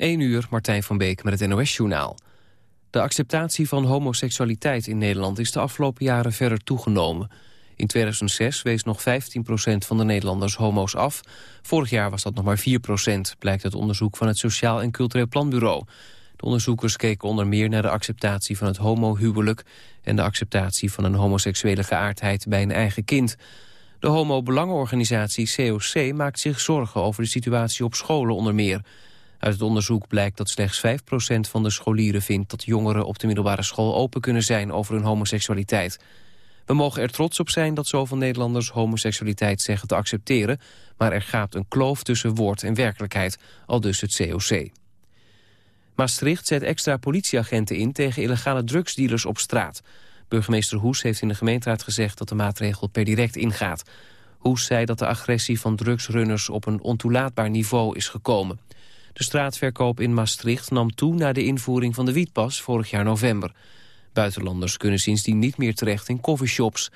1 uur, Martijn van Beek met het NOS-journaal. De acceptatie van homoseksualiteit in Nederland is de afgelopen jaren verder toegenomen. In 2006 wees nog 15% van de Nederlanders homo's af. Vorig jaar was dat nog maar 4% blijkt uit onderzoek van het Sociaal en Cultureel Planbureau. De onderzoekers keken onder meer naar de acceptatie van het homohuwelijk... en de acceptatie van een homoseksuele geaardheid bij een eigen kind. De homo-belangenorganisatie COC maakt zich zorgen over de situatie op scholen onder meer... Uit het onderzoek blijkt dat slechts 5% van de scholieren vindt... dat jongeren op de middelbare school open kunnen zijn over hun homoseksualiteit. We mogen er trots op zijn dat zoveel Nederlanders homoseksualiteit zeggen te accepteren... maar er gaat een kloof tussen woord en werkelijkheid, al dus het COC. Maastricht zet extra politieagenten in tegen illegale drugsdealers op straat. Burgemeester Hoes heeft in de gemeenteraad gezegd dat de maatregel per direct ingaat. Hoes zei dat de agressie van drugsrunners op een ontoelaatbaar niveau is gekomen. De straatverkoop in Maastricht nam toe na de invoering van de wietpas vorig jaar november. Buitenlanders kunnen sindsdien niet meer terecht in coffeeshops.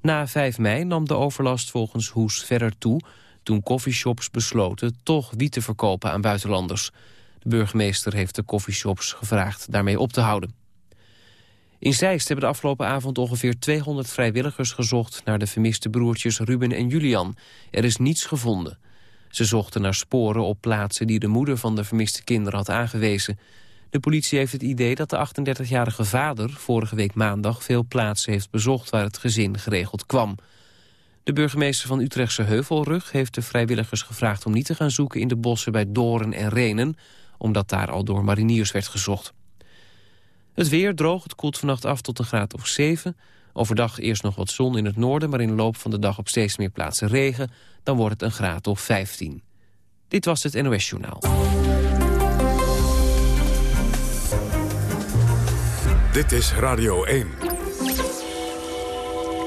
Na 5 mei nam de overlast volgens Hoes verder toe... toen coffeeshops besloten toch wiet te verkopen aan buitenlanders. De burgemeester heeft de coffeeshops gevraagd daarmee op te houden. In Zeist hebben de afgelopen avond ongeveer 200 vrijwilligers gezocht... naar de vermiste broertjes Ruben en Julian. Er is niets gevonden. Ze zochten naar sporen op plaatsen die de moeder van de vermiste kinderen had aangewezen. De politie heeft het idee dat de 38-jarige vader vorige week maandag veel plaatsen heeft bezocht waar het gezin geregeld kwam. De burgemeester van Utrechtse Heuvelrug heeft de vrijwilligers gevraagd om niet te gaan zoeken in de bossen bij Doren en Renen, omdat daar al door mariniers werd gezocht. Het weer droog, het koelt vannacht af tot een graad of 7. Overdag eerst nog wat zon in het noorden, maar in de loop van de dag op steeds meer plaatsen regen. Dan wordt het een graad of 15. Dit was het NOS Journaal. Dit is Radio 1.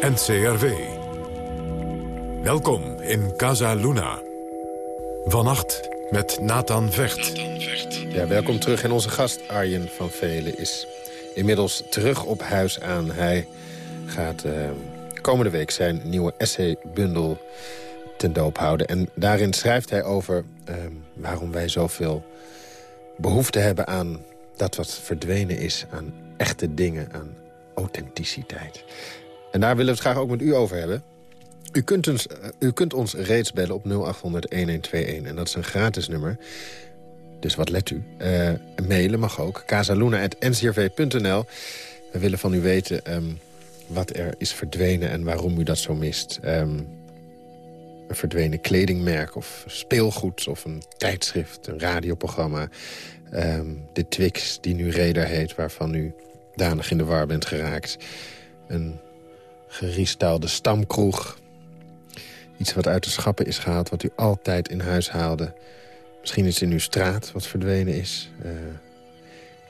NCRV. Welkom in Casa Luna. Vannacht met Nathan Vecht. Ja, welkom terug. En onze gast Arjen van Velen is inmiddels terug op huis aan. Hij gaat uh, komende week zijn nieuwe essaybundel ten doop houden. En daarin schrijft hij over uh, waarom wij zoveel behoefte hebben aan dat wat verdwenen is... aan echte dingen, aan authenticiteit. En daar willen we het graag ook met u over hebben. U kunt ons, uh, u kunt ons reeds bellen op 0800-1121. En dat is een gratis nummer. Dus wat let u? Uh, mailen mag ook. casaluna.ncrv.nl. We willen van u weten... Um, wat er is verdwenen en waarom u dat zo mist. Um, een verdwenen kledingmerk of speelgoed of een tijdschrift, een radioprogramma. Um, de Twix, die nu Reder heet, waarvan u danig in de war bent geraakt. Een geriestaalde stamkroeg. Iets wat uit de schappen is gehaald, wat u altijd in huis haalde. Misschien is in uw straat wat verdwenen is. Uh,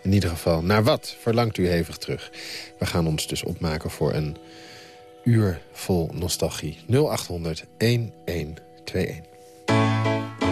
in ieder geval, naar wat verlangt u hevig terug? We gaan ons dus opmaken voor een uur vol nostalgie. 0800 1121.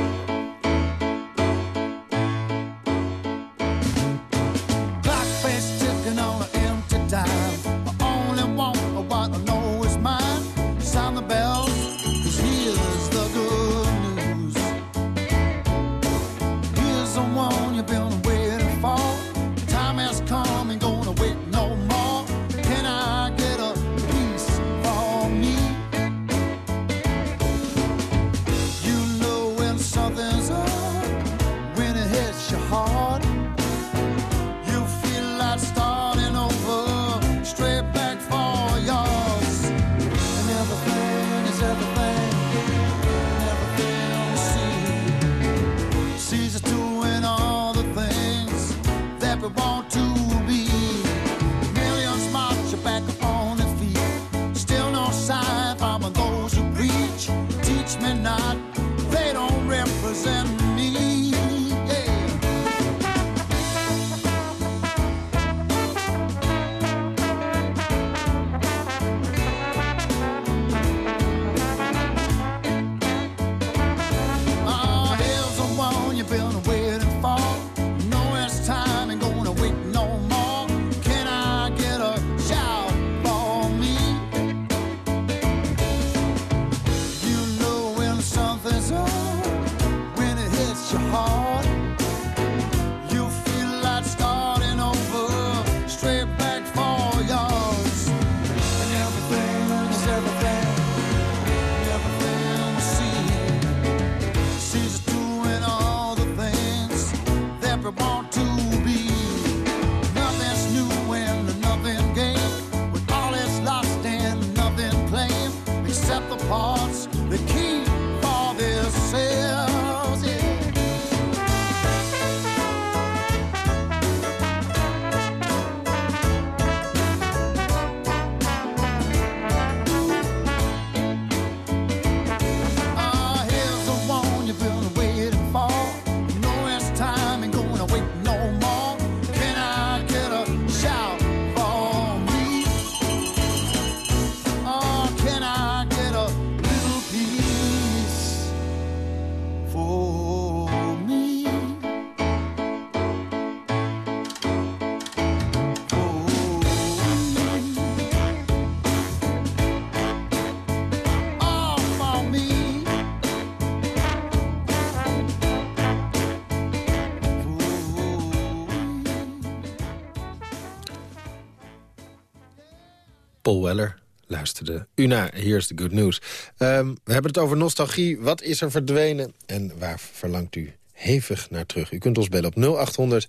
Paul Weller luisterde u naar Here's the Good News. Ehm, we hebben het over nostalgie. Wat is er verdwenen en waar verlangt u hevig naar terug? U kunt ons bellen op 0800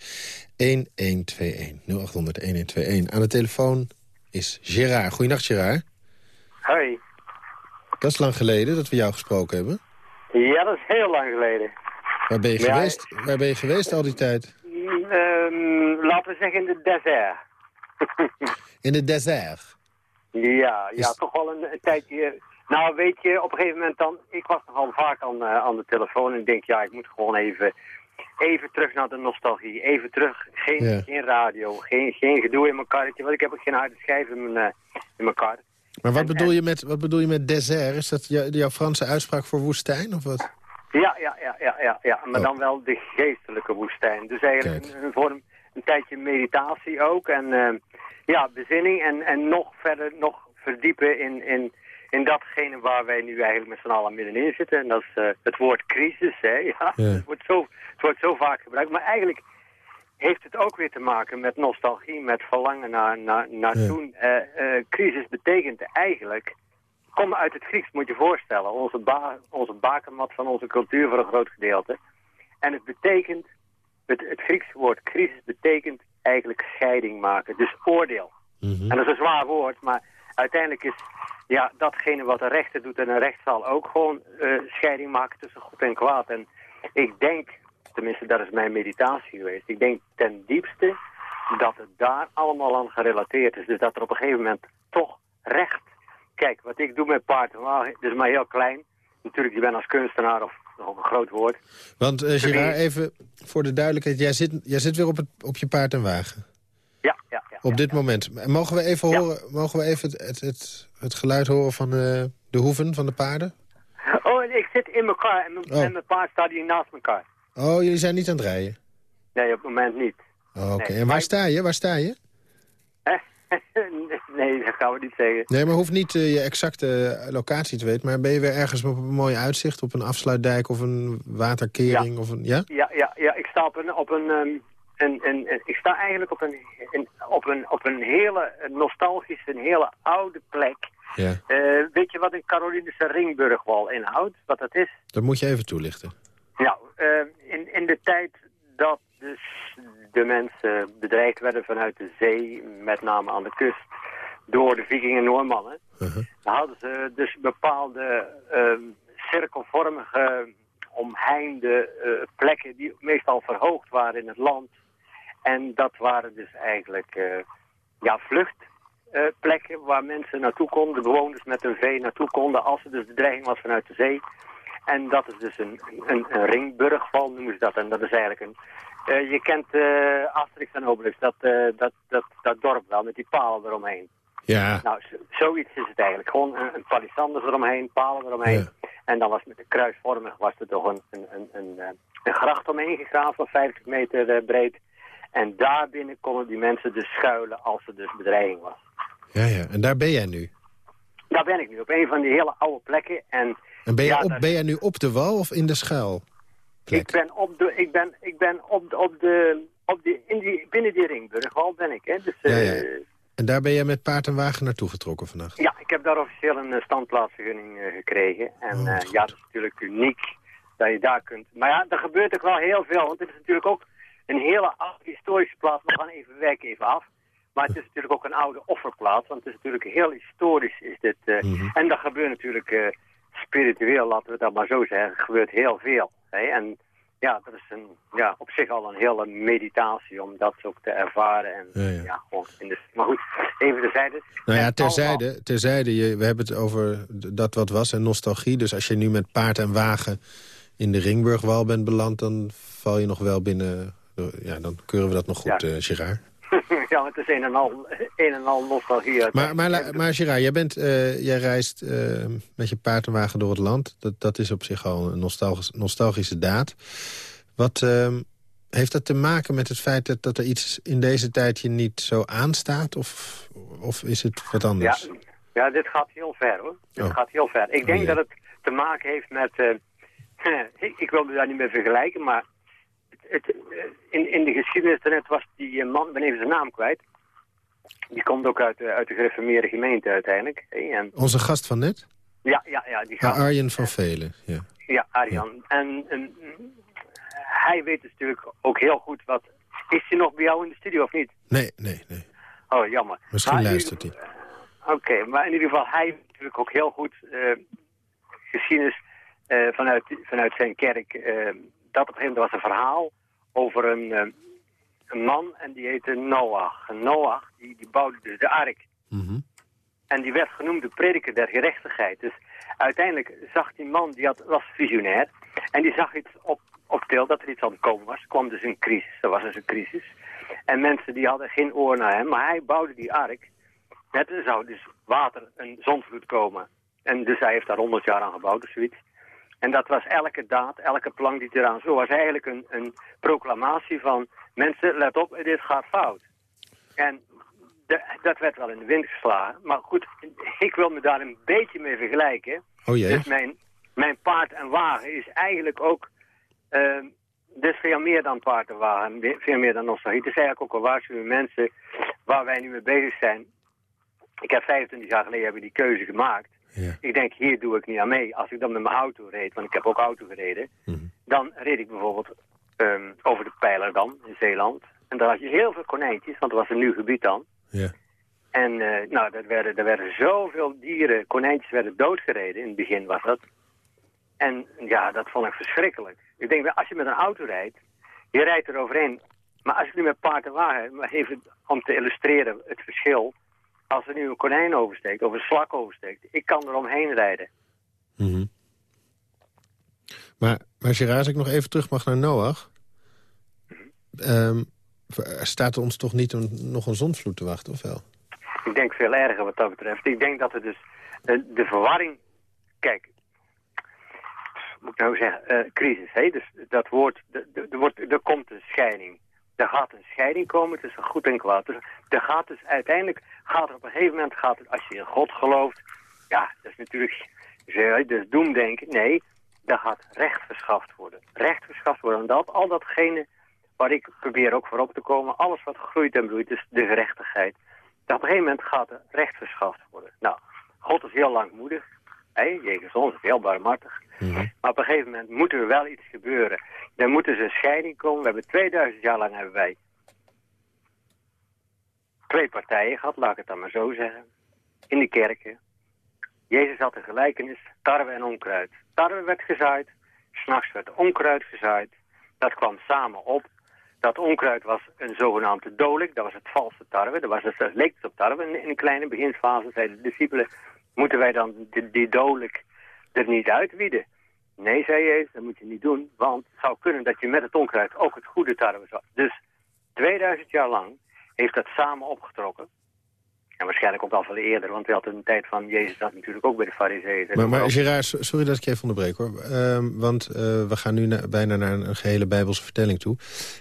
1121. 0800 1121. Aan de telefoon is Gerard. Goedenacht, Gerard. Hoi. Dat is lang geleden dat we jou gesproken hebben. Ja, dat is heel lang geleden. Waar ben je, Ja, geweest? Waar ben je geweest al die tijd? Ehm, laten we zeggen in de desert. In de desert. Ja, ja toch wel een, een tijdje. Nou, weet je, op een gegeven moment dan... Ik was nogal vaak aan, eh, aan de telefoon en ik denk, ja, ik moet gewoon even, even terug naar de nostalgie. Even terug, geen, geen radio, geen, geen gedoe in mijn karretje, want ik heb ook geen harde schijf in mijn, eh, in mijn kar. Maar wat En- bedoel, en- je met, wat bedoel je met desert? Is dat jou- jouw Franse uitspraak voor woestijn of wat? Ja, ja, ja, ja, ja, ja. maar Oh. dan wel de geestelijke woestijn. Dus eigenlijk een, een vorm, een tijdje meditatie ook. En eh, ja, bezinning en, en nog verder, nog verdiepen in, in, in datgene waar wij nu eigenlijk met z'n allen middenin zitten. En dat is eh, het woord crisis, hè. Ja, Ja. Het, wordt zo, het wordt zo vaak gebruikt. Maar eigenlijk heeft het ook weer te maken met nostalgie, met verlangen naar, naar, naar Ja. toen. Eh, eh, crisis betekent eigenlijk kom uit het Grieks, moet je je voorstellen. Onze, ba onze bakermat van onze cultuur voor een groot gedeelte. En het betekent, het, het Griekse woord crisis betekent eigenlijk scheiding maken. Dus oordeel. Mhm. En dat is een zwaar woord, maar uiteindelijk is ja, datgene wat een rechter doet en een rechtszaal ook gewoon eh, scheiding maken tussen goed en kwaad. En ik denk, tenminste dat is mijn meditatie geweest, ik denk ten diepste dat het daar allemaal aan gerelateerd is. Dus dat er op een gegeven moment toch recht... Kijk, wat ik doe met paard en wagen, dat is maar heel klein. Natuurlijk, je bent als kunstenaar, of nog een groot woord. Want eh Gerard, even voor de duidelijkheid. Jij zit, jij zit weer op, het, op je paard en wagen. Ja, ja, ja. Op ja, dit ja. moment. Mogen we even, horen, mogen we even het, het, het, het geluid horen van eh, de hoeven van de paarden? Oh, ik zit in mijn kar en mijn, Oh. en mijn paard staat hier naast elkaar. Oh, jullie zijn niet aan het rijden? Nee, op het moment niet. Oh, Oké, Nee, en waar sta je? Waar sta je? nee, dat gaan we niet zeggen. Nee, maar hoeft niet eh, je exacte eh, locatie te weten. Maar ben je weer ergens op een mooi uitzicht? Op een afsluitdijk of een waterkering? Of een, ja? Ja, ja, ja ik sta op een, op een, ehm, een, een, een- ik sta eigenlijk op een, op een, op een hele nostalgische, een hele oude plek. Ja. Eh, weet je wat een Carolinische ringburgwal inhoudt? Wat dat is? Dat moet je even toelichten. Nou, eh, in, in de tijd dat dus de mensen bedreigd werden vanuit de zee, met name aan de kust, door de vikingen en Noormannen, dan hadden ze dus bepaalde ehm, cirkelvormige, omheinde eh, plekken die meestal verhoogd waren in het land. En dat waren dus eigenlijk eh, ja, vluchtplekken waar mensen naartoe konden, bewoners met hun vee naartoe konden als er dus bedreiging was vanuit de zee. En dat is dus een, een, een ringburgval, noemen ze dat. En dat is eigenlijk een... eh, je kent eh Asterix en Obelix, dat, eh, dat, dat, dat dorp wel, met die palen eromheen. Ja, Nou, zoiets is het eigenlijk. Gewoon een, een palissanders eromheen, palen eromheen. Ja. En dan was met de kruisvormig was er toch een, een, een, een, een gracht omheen gegraven van 50 meter breed. En daarbinnen konden die mensen dus schuilen als er dus bedreiging was. ja, ja. En daar ben jij nu? Daar ben ik nu, op een van die hele oude plekken. En En ben, je Ja, op, ben jij nu op de wal of in de schuil? Ik ben op de, ik ben, ik ben op de, op de, op de, in die, binnen die ringburgwal ben ik. Hè. Dus, Ja, eh, ja. En daar ben jij met paard en wagen naartoe getrokken vannacht? Ja, ik heb daar officieel een eh, standplaatsvergunning eh, gekregen. En Oh, eh, ja, dat is natuurlijk uniek dat je daar kunt. Maar ja, er gebeurt ook wel heel veel. Want het is natuurlijk ook een hele oude historische plaats. We gaan even werken even af. Maar het is natuurlijk ook een oude offerplaats. Want het is natuurlijk heel historisch is dit. eh, Mhm. En dat gebeurt natuurlijk eh, spiritueel, laten we dat maar zo zeggen. Er gebeurt heel veel. Hè? En ja, dat is een, ja, op zich al een hele meditatie om dat ook te ervaren. En Ja, ja, ja. gewoon in de, maar goed, even terzijde. Nou ja, terzijde, terzijde je, we hebben het over dat wat was en nostalgie. Dus als je nu met paard en wagen in de Ringburgwal bent beland... dan val je nog wel binnen... Ja, dan keuren we dat nog goed, Ja. eh Gerard. ja, het is een en al, een en al nostalgie. Maar, maar, maar Gerard, jij, bent, eh, jij reist eh, met je paard en wagen door het land. Dat, dat is op zich al een nostalgisch, nostalgische daad. Wat ehm, heeft dat te maken met het feit dat, dat er iets in deze tijd je niet zo aanstaat? Of, of is het wat ja, anders? ja, dit gaat heel ver hoor. Dit Oh. gaat heel ver. Ik Oh, denk ja. dat het te maken heeft met... eh, ik, ik wil me daar niet mee vergelijken, maar... Het, in, in de geschiedenis daarnet was die eh, man, ik ben even zijn naam kwijt... Die komt ook uit, de- uit de gereformeerde gemeente uiteindelijk. En, Onze gast van net? ja, ja, ja. Die Ah, gaat, Arjen van Velen, ja. Ja, Arjan. En, en hij weet dus natuurlijk ook heel goed wat... Is hij nog bij jou in de studio of niet? Nee, nee, nee. Oh, jammer. Misschien Maar luistert hij. Oké, maar in ieder geval, hij heeft natuurlijk ook heel goed eh, geschiedenis eh, vanuit, vanuit zijn kerk. eh, dat op een gegeven moment was een verhaal over een, eh, een man en die heette Noach. En Noach, die, die bouwde dus de ark. Mhm. En die werd genoemd de prediker der gerechtigheid. Dus uiteindelijk zag die man, die had, was visionair. En die zag iets op, op til dat er iets aan het komen was. Er kwam dus een crisis. Er was dus een crisis. En mensen die hadden geen oor naar hem. Maar hij bouwde die ark. Net er zou dus water, een zondvloed komen. En dus hij heeft daar honderd jaar aan gebouwd of zoiets. En dat was elke daad, elke plank die eraan zo was eigenlijk een, een proclamatie van... mensen, let op, dit gaat fout. En de- dat werd wel in de wind geslagen. Maar goed, ik wil me daar een beetje mee vergelijken. Oh jee. Dus mijn, mijn paard en wagen is eigenlijk ook... ehm, dus veel meer dan paard en wagen, veel meer dan nostalgie. Het is eigenlijk ook een waarschuwing mensen waar wij nu mee bezig zijn. Ik heb 25 jaar geleden die keuze gemaakt. Ja. Ik denk, hier doe ik niet aan mee. Als ik dan met mijn auto reed, want ik heb ook auto gereden... Mhm. dan reed ik bijvoorbeeld ehm, over de Pijlerdam in Zeeland. En daar had je heel veel konijntjes, want het was een nieuw gebied dan. Ja. En eh, nou, er werden, er werden zoveel dieren, konijntjes werden doodgereden. In het begin was dat. En ja, dat vond ik verschrikkelijk. Ik denk, als je met een auto rijdt, je rijdt er overheen. Maar als je nu met paard en wagen, maar even om te illustreren het verschil. Als er nu een konijn oversteekt of een slak oversteekt, ik kan er omheen rijden. Mhm. Maar, maar Gerard, als ik nog even terug mag naar Noach... er staat er ons toch niet een, nog een zondvloed te wachten, of wel? Ik denk veel erger wat dat betreft. Ik denk dat het dus eh, de verwarring... Kijk, moet ik nou zeggen, eh, crisis. Hè? Dus dat woord, er, wordt, er komt een scheiding. Er gaat een scheiding komen tussen goed en kwaad. Dus er gaat dus uiteindelijk, gaat er op een gegeven moment, gaat het, als je in God gelooft, ja, dat is natuurlijk, dus doemdenken. Nee, daar gaat recht verschaft worden. Recht verschaft worden. En dat, al datgene waar ik probeer ook voor op te komen, alles wat groeit en bloeit, is de gerechtigheid. Dat op een gegeven moment gaat er recht verschaft worden. Nou, God is heel langmoedig. Hè? Jegens ons is heel barmhartig. Maar op een gegeven moment moet er wel iets gebeuren. Er moet dus een scheiding komen. We hebben 2000 jaar lang hebben wij twee partijen gehad, laat ik het dan maar zo zeggen. In de kerken. Jezus had een gelijkenis, tarwe en onkruid. Tarwe werd gezaaid, s'nachts werd onkruid gezaaid. Dat kwam samen op. Dat onkruid was een zogenaamde dolik, dat was het valse tarwe. Dat, was leek het op tarwe. In, een kleine beginsfase zeiden de discipelen, moeten wij dan die, dolik er niet uitwieden? Nee, zei Jezus, dat moet je niet doen, want het zou kunnen dat je met het onkruid ook het goede tarwe zou. Dus 2000 jaar lang heeft dat samen opgetrokken. En waarschijnlijk ook al veel eerder, want we hadden een tijd van Jezus dat natuurlijk ook bij de fariseeën. Maar, maar Gerard, sorry dat ik je even onderbreek hoor. Ehm, want eh, we gaan nu na- bijna naar een, een gehele bijbelse vertelling toe.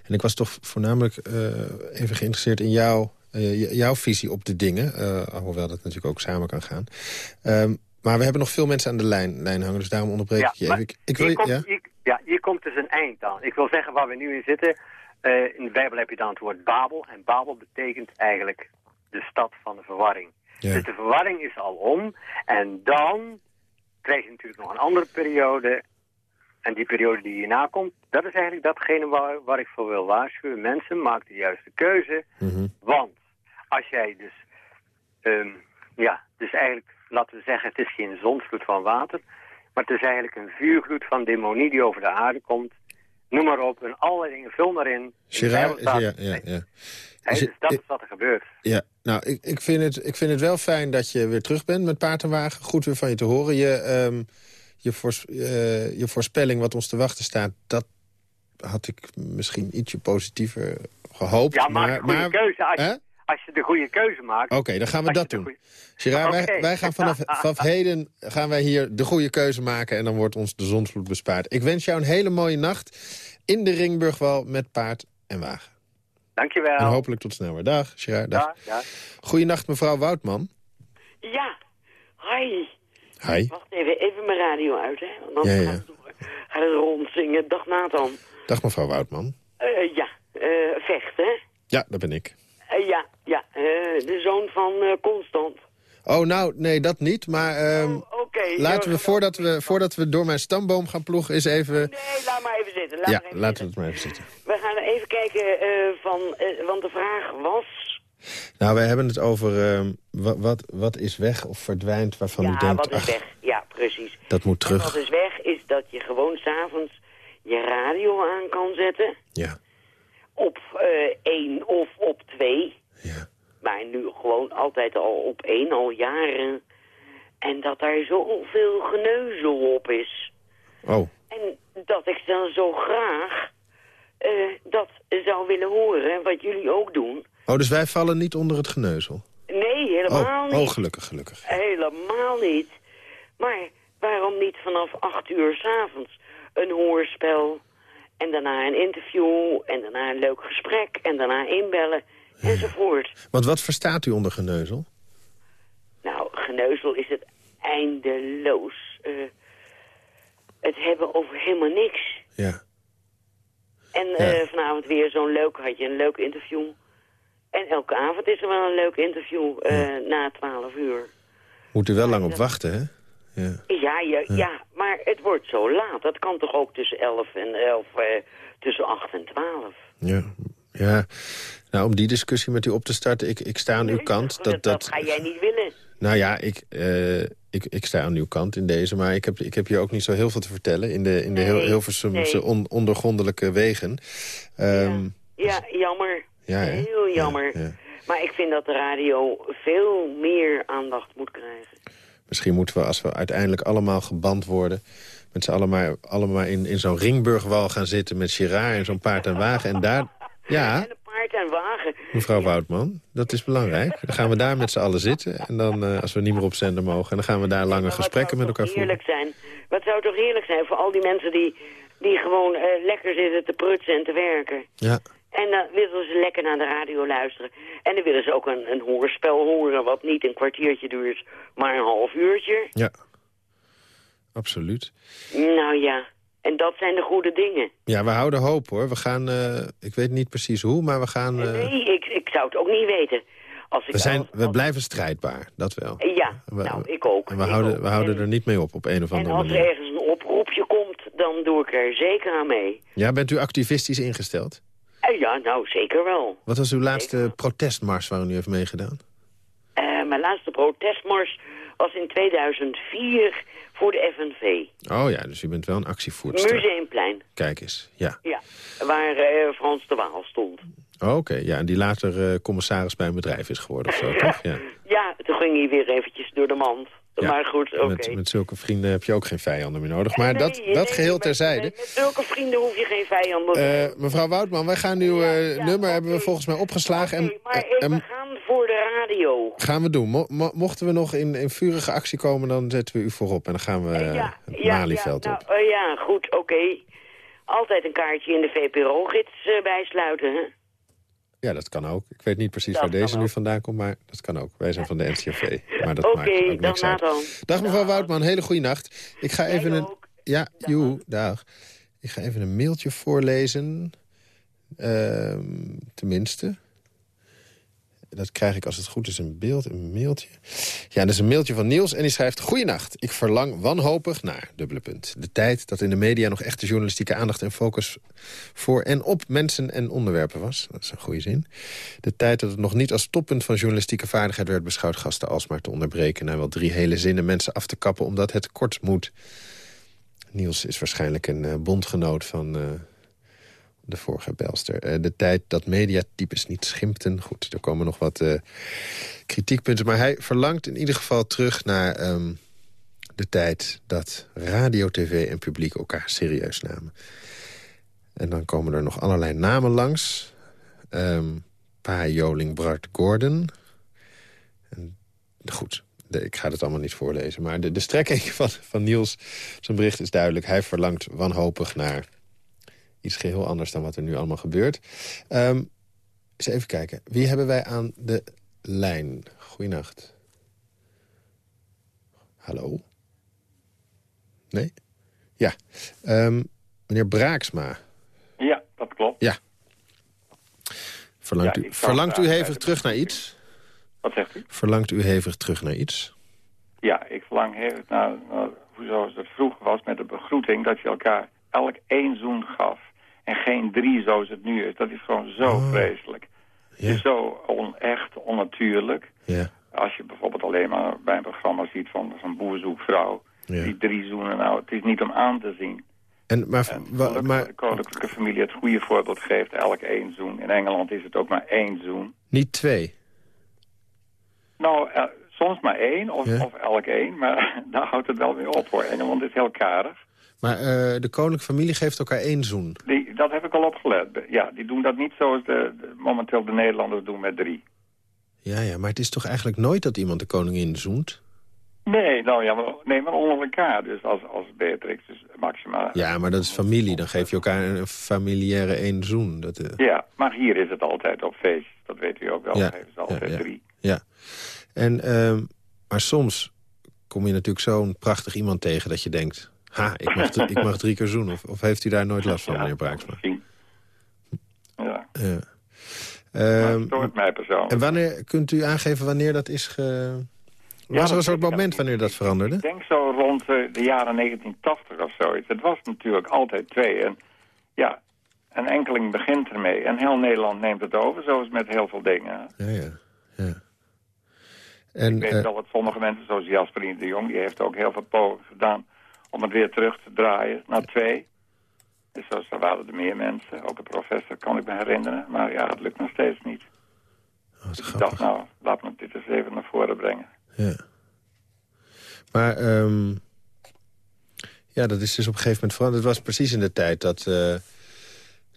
En ik was toch voornamelijk eh, even geïnteresseerd in jouw, eh, jouw visie op de dingen. hoewel dat natuurlijk ook samen kan gaan. Ehm, maar we hebben nog veel mensen aan de lijn, lijn hangen, dus daarom onderbreek ik je even. Ik, ik wil, hier, komt, ja? hier, ja, hier komt dus een eind aan. Ik wil zeggen waar we nu in zitten. eh, in de Bijbel heb je dan het woord Babel. En Babel betekent eigenlijk de stad van de verwarring. Ja. Dus de verwarring is al om. En dan krijg je natuurlijk nog een andere periode. En die periode die hierna komt, dat is eigenlijk datgene waar, waar ik voor wil waarschuwen. Mensen, maak de juiste keuze. Mhm. Want als jij dus, ehm, ja, dus eigenlijk, laten we zeggen, het is geen zondvloed van water, maar het is eigenlijk een vuurgloed van demonie die over de aarde komt. Noem maar op, en allerlei dingen, vul maar in. Gerard, ja, dus dat is wat er gebeurt. Ja, nou, ik, ik, vind het, ik vind het wel fijn dat je weer terug bent met paard en wagen. Goed weer van je te horen. Je, ehm, je, voors- eh, je voorspelling wat ons te wachten staat... dat had ik misschien ietsje positiever gehoopt. Ja, maar, een goede maar- keuze. Als, als je de goede keuze maakt. Oké, dan gaan we dat doen. goeie- Gerard, wij, gaan vanaf, vanaf heden gaan wij hier de goede keuze maken... en dan wordt ons de zonsvloed bespaard. Ik wens jou een hele mooie nacht in de Ringburgwal met paard en wagen. Dankjewel. En hopelijk tot snel weer. Dag, Gerard. Dag. Ja, ja. Goeienacht, mevrouw Woutman. Ja, hi. Hi. Wacht even, even mijn radio uit, hè. Want dan Ja, ja. gaat het, rondzingen. Dag Nathan. Dag, mevrouw Woutman. Eh, ja, eh, vecht, hè. Ja, dat ben ik. Eh, ja, de zoon van eh, Constant. Oh, nou, nee, dat niet. Maar ehm, Oh, Oké. laten we, Ja, voordat we, voordat we door mijn stamboom gaan ploegen, eens even... Nee, laat maar even zitten. Laat Ja, even laten we het maar even zitten. We gaan even kijken eh, van... eh, want de vraag was... Nou, we hebben het over ehm, wat, wat, wat is weg of verdwijnt waarvan u ja, denkt... wat is ach, weg? Ja, precies. dat moet En wat terug. is weg is dat je gewoon s'avonds je radio aan kan zetten. Ja, Op eh, één of op twee. ja. Maar nu gewoon altijd al op één, al jaren. En dat daar zoveel geneuzel op is. Oh, En dat ik dan zo graag eh, dat zou willen horen, wat jullie ook doen. oh, dus wij vallen niet onder het geneuzel? Nee, helemaal Oh, niet. oh gelukkig, gelukkig. Helemaal niet. Maar waarom niet vanaf acht uur s'avonds een hoorspel... en daarna een interview en daarna een leuk gesprek... en daarna inbellen enzovoort. Want wat verstaat u onder geneuzel? Nou, geneuzel is het eindeloos. eh, het hebben over helemaal niks. Ja. En eh, vanavond weer zo'n leuk, had je een leuk interview. En elke avond is er wel een leuk interview eh, na twaalf uur. Moet u wel lang op wachten, hè? Ja. Ja, ja, ja, maar het wordt zo laat. Dat kan toch ook tussen 11 en 11, eh, tussen 8 en 12. Ja. ja. Nou, om die discussie met u op te starten, ik, ik sta aan uw kant. Dat, dat, ga jij niet willen. Nou ja, ik, eh, ik, ik sta aan uw kant in deze, maar ik heb, ik heb hier ook niet zo heel veel te vertellen... in de, in de heel, Hilversumse on, ondergrondelijke wegen. Ehm, Ja, jammer. Ja, hè? Heel jammer. Ja, ja. Maar ik vind dat de radio veel meer aandacht moet krijgen. Misschien moeten we, als we uiteindelijk allemaal geband worden... met z'n allemaal, allemaal in, in zo'n ringburgwal gaan zitten met Girard en zo'n paard en wagen. En daar... Ja, paard en wagen. mevrouw Woutman, dat is belangrijk. Dan gaan we daar met z'n allen zitten. En dan, eh, als we niet meer op zender mogen... dan gaan we daar lange gesprekken met elkaar voeren. zijn. Wat zou toch heerlijk zijn voor al die mensen die, die gewoon eh, lekker zitten te prutsen en te werken. Ja, En dan willen ze lekker naar de radio luisteren. En dan willen ze ook een, een hoorspel horen, wat niet een kwartiertje duurt, maar een half uurtje. ja. Absoluut. Nou ja, en dat zijn de goede dingen. Ja, we houden hoop hoor. We gaan, eh, ik weet niet precies hoe, maar we gaan... eh, Nee, ik, ik zou het ook niet weten. Als ik we, zijn, als- we blijven strijdbaar, dat wel. Ja, We- nou, ik ook. En we ik houden, ook. we houden En- er niet mee op, op een of En andere als er manier. ergens een oproepje komt, dan doe ik er zeker aan mee. Ja, bent u activistisch ingesteld? Eh, ja, nou, zeker wel. Wat was uw laatste protestmars waar u heeft meegedaan? Eh, mijn laatste protestmars was in 2004 voor de FNV. Oh ja, dus u bent wel een actievoerster. Museumplein, Kijk eens, ja. ja. Waar eh, Frans de Waal stond. Oh, Oké, ja, en die later eh, commissaris bij een bedrijf is geworden of zo, toch? Ja. Ja, toen ging hij weer eventjes door de mand. Ja, Maar goed, oké. Met, met zulke vrienden heb je ook geen vijanden meer nodig. Maar Nee, dat, nee, dat geheel terzijde. Met, met zulke vrienden hoef je geen vijanden te Eh, hebben. mevrouw Woutman, wij gaan uw eh, ja, nummer hebben we volgens mij opgeslagen. En, maar en we gaan voor de radio. gaan we doen. Mo- mo- mochten we nog in, in vurige actie komen, dan zetten we u voorop. En dan gaan we ja, het Malieveld ja, op. nou, ja, goed, oké. Altijd een kaartje in de VPRO-gids bijsluiten, hè? Ja, dat kan ook. Ik weet niet precies Dat waar deze nu vandaan komt, maar dat kan ook. Wij zijn van de NCRV. Maar dat maakt ook dan niks uit. Dag mevrouw Dag. Woutman, hele goede nacht. Ik ga even Jij een... ook. Ja, joe, dag. Ik ga even een mailtje voorlezen. Ehm, tenminste. Dat krijg ik als het goed is een beeld, een mailtje. Ja, dat is een mailtje van Niels en die schrijft... Goeienacht, ik verlang wanhopig naar, dubbele punt. De tijd dat in de media nog echte journalistieke aandacht en focus... voor en op mensen en onderwerpen was. Dat is een goede zin. De tijd dat het nog niet als toppunt van journalistieke vaardigheid werd beschouwd... gasten alsmaar te onderbreken na wel drie hele zinnen mensen af te kappen... omdat het kort moet. Niels is waarschijnlijk een eh, bondgenoot van eh, de vorige belster. Eh, de tijd dat mediatypes niet schimpten. Goed, er komen nog wat eh, kritiekpunten. Maar hij verlangt in ieder geval terug naar ehm, de tijd... dat radio, tv en publiek elkaar serieus namen. En dan komen er nog allerlei namen langs. Ehm pa Joling Bart Gordon. En, goed, ik ga het allemaal niet voorlezen. Maar de, de strekking van, van Niels, zijn bericht is duidelijk. Hij verlangt wanhopig naar iets geheel anders dan wat er nu allemaal gebeurt. Ehm eens even kijken. Wie hebben wij aan de lijn? Goeienacht. Hallo? Nee? Ja. Ehm, meneer Braaksma. Ja, dat klopt. Ja. Verlangt Ja, u, verlangt u hevig terug naar iets? Wat zegt u? Verlangt u hevig terug naar iets? Ja, ik verlang hevig naar, naar hoe zoals het vroeger was met de begroeting... dat je elkaar elk één zoen gaf. En geen drie zoals het nu is. Dat is gewoon zo Oh. vreselijk. Het Ja. is zo onecht, onnatuurlijk. Ja. Als je bijvoorbeeld alleen maar bij een programma ziet van zo'n boerzoekvrouw... Ja. die drie zoenen, nou, het is niet om aan te zien. En, maar, En wa- gelukkig maar de koninklijke familie het goede voorbeeld geeft, elk één zoen. In Engeland is het ook maar één zoen. niet twee? Nou, eh, soms maar één, of, Ja. of elk één, maar daar houdt het wel mee op hoor. Engeland is heel karig. Maar eh, de koninklijke familie geeft elkaar één zoen. Die, dat heb ik al opgelet. Ja, die doen dat niet zoals de, de- momenteel de Nederlanders doen met drie. Ja, ja, maar het is toch eigenlijk nooit dat iemand de koningin zoent? Nee, nou ja, maar, nee, maar onder elkaar. Dus als, als Beatrix, dus Maxima. Ja, maar dat is familie. Dan geef je elkaar een familiaire één zoen. Dat, eh, Ja, maar hier is het altijd op feest. Dat weet u ook wel. Ja, Geven ze altijd ja, ja. drie. ja. En, ehm, maar soms kom je natuurlijk zo'n prachtig iemand tegen dat je denkt... Ha, ik mag, drie- ik mag drie keer zoenen. Of, of heeft u daar nooit last van, Ja, meneer Braaksma? misschien. Ja, Ja. stoort mij persoonlijk. en wanneer kunt u aangeven wanneer dat is ge... Was er een soort moment wanneer dat veranderde? Ik denk zo rond eh, de jaren 1980 of zoiets. Het was natuurlijk altijd twee. En ja, een enkeling begint ermee. En heel Nederland neemt het over, zoals met heel veel dingen. Ja, ja. ja. En, Ik weet eh, wel dat sommige mensen, zoals Jasperine de Jong... die heeft ook heel veel pogingen gedaan om het weer terug te draaien naar twee. Dus zo zo waren er meer mensen. Ook een professor, kan ik me herinneren. Maar ja, het lukt nog steeds niet. oh, wat Ik dacht, nou, laat me dit eens even naar voren brengen. Ja. Maar ehm, ja, dat is dus op een gegeven moment veranderd. Het was precies in de tijd dat, eh,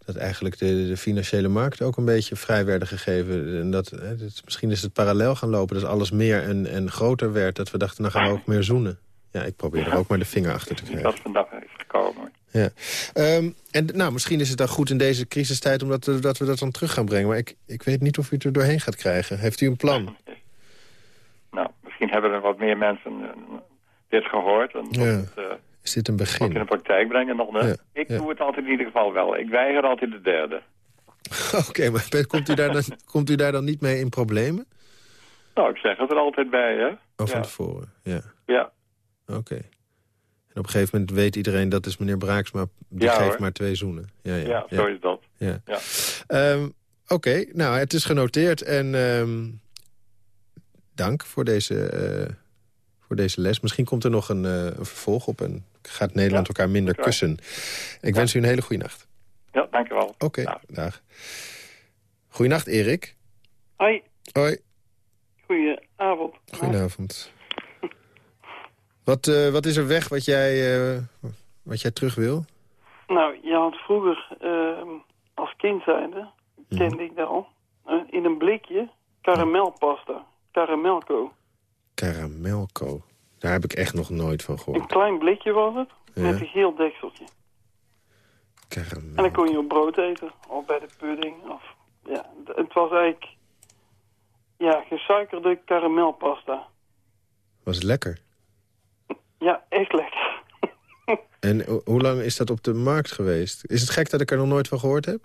dat eigenlijk de, de financiële markten ook een beetje vrij werden gegeven. En dat, hè, dat- misschien is het parallel gaan lopen, dat alles meer en, en groter werd. Dat we dachten, dan gaan we ook meer zoenen. Ja, ik probeer er ook maar de vinger achter te krijgen. dat vandaag is gekomen. Ja. Ehm, en nou, misschien is het dan goed in deze crisistijd... omdat we, dat we dat dan terug gaan brengen. Maar ik, ik weet niet of u het er doorheen gaat krijgen. Heeft u een plan? Nou, misschien hebben er wat meer mensen eh, dit gehoord. En Ja. het, eh, Is dit een ook in begin? de praktijk brengen nog. Ja, Ik ja. doe het altijd in ieder geval wel. Ik weiger altijd de derde. Oké, maar komt u, daar dan, komt u daar dan niet mee in problemen? Nou, ik zeg het er altijd bij, hè. Oh, van tevoren, ja. Ja, Oké. En op een gegeven moment weet iedereen dat is meneer Braaksma. Die Ja, geeft hoor. maar twee zoenen. Ja, ja, ja, zo is dat. ja. Ja. Ehm, Oké, nou, het is genoteerd. En ehm, dank voor deze, eh, voor deze les. Misschien komt er nog een, eh, een vervolg op en gaat Nederland Ja, elkaar minder kussen. Ik wens u een hele goede nacht. Ja, dankjewel. Oké, Dag. dag. Goeienacht, Erik. Hoi, Hoi, goedenavond. goedenavond. Wat, eh, wat is er weg wat jij, eh, wat jij terug wil? Nou, je had vroeger ehm, als kind zijnde, kende ik dat al, eh, in een blikje karamelpasta, karamelco. Karamelco. Daar heb ik echt nog nooit van Een gehoord. klein blikje was het, Ja. met een geel dekseltje. En dan kon je op brood eten, of bij de pudding. Of, ja, het was eigenlijk ja, gesuikerde karamelpasta. Was lekker? Ja, echt lekker. En ho- hoe lang is dat op de markt geweest? Is het gek dat ik er nog nooit van gehoord heb?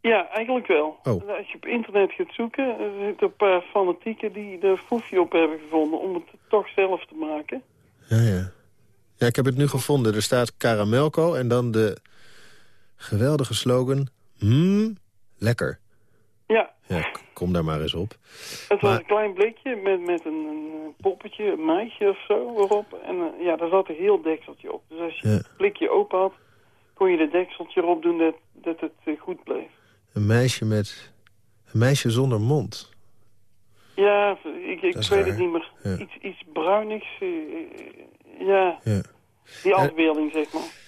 Ja, eigenlijk wel. Oh. Als je op internet gaat zoeken, er zitten een paar fanatieken die er foefje op hebben gevonden om het toch zelf te maken. Ja, ja. Ja, ik heb het nu gevonden. Er staat Karamelco en dan de geweldige slogan... Mmm, lekker. Ja, Ja, kom daar maar eens op. het was een klein blikje met, met een, een poppetje, een meisje of zo erop. En eh, ja, daar zat een heel dekseltje op. Dus als je Ja. het blikje open had, kon je de dekseltje erop doen dat, dat het eh, goed bleef. Een meisje met... Een meisje zonder mond. Ja, ik, ik weet raar. het niet meer. Ja. Iets, iets bruinigs. eh, ja, Ja. die afbeelding zeg maar.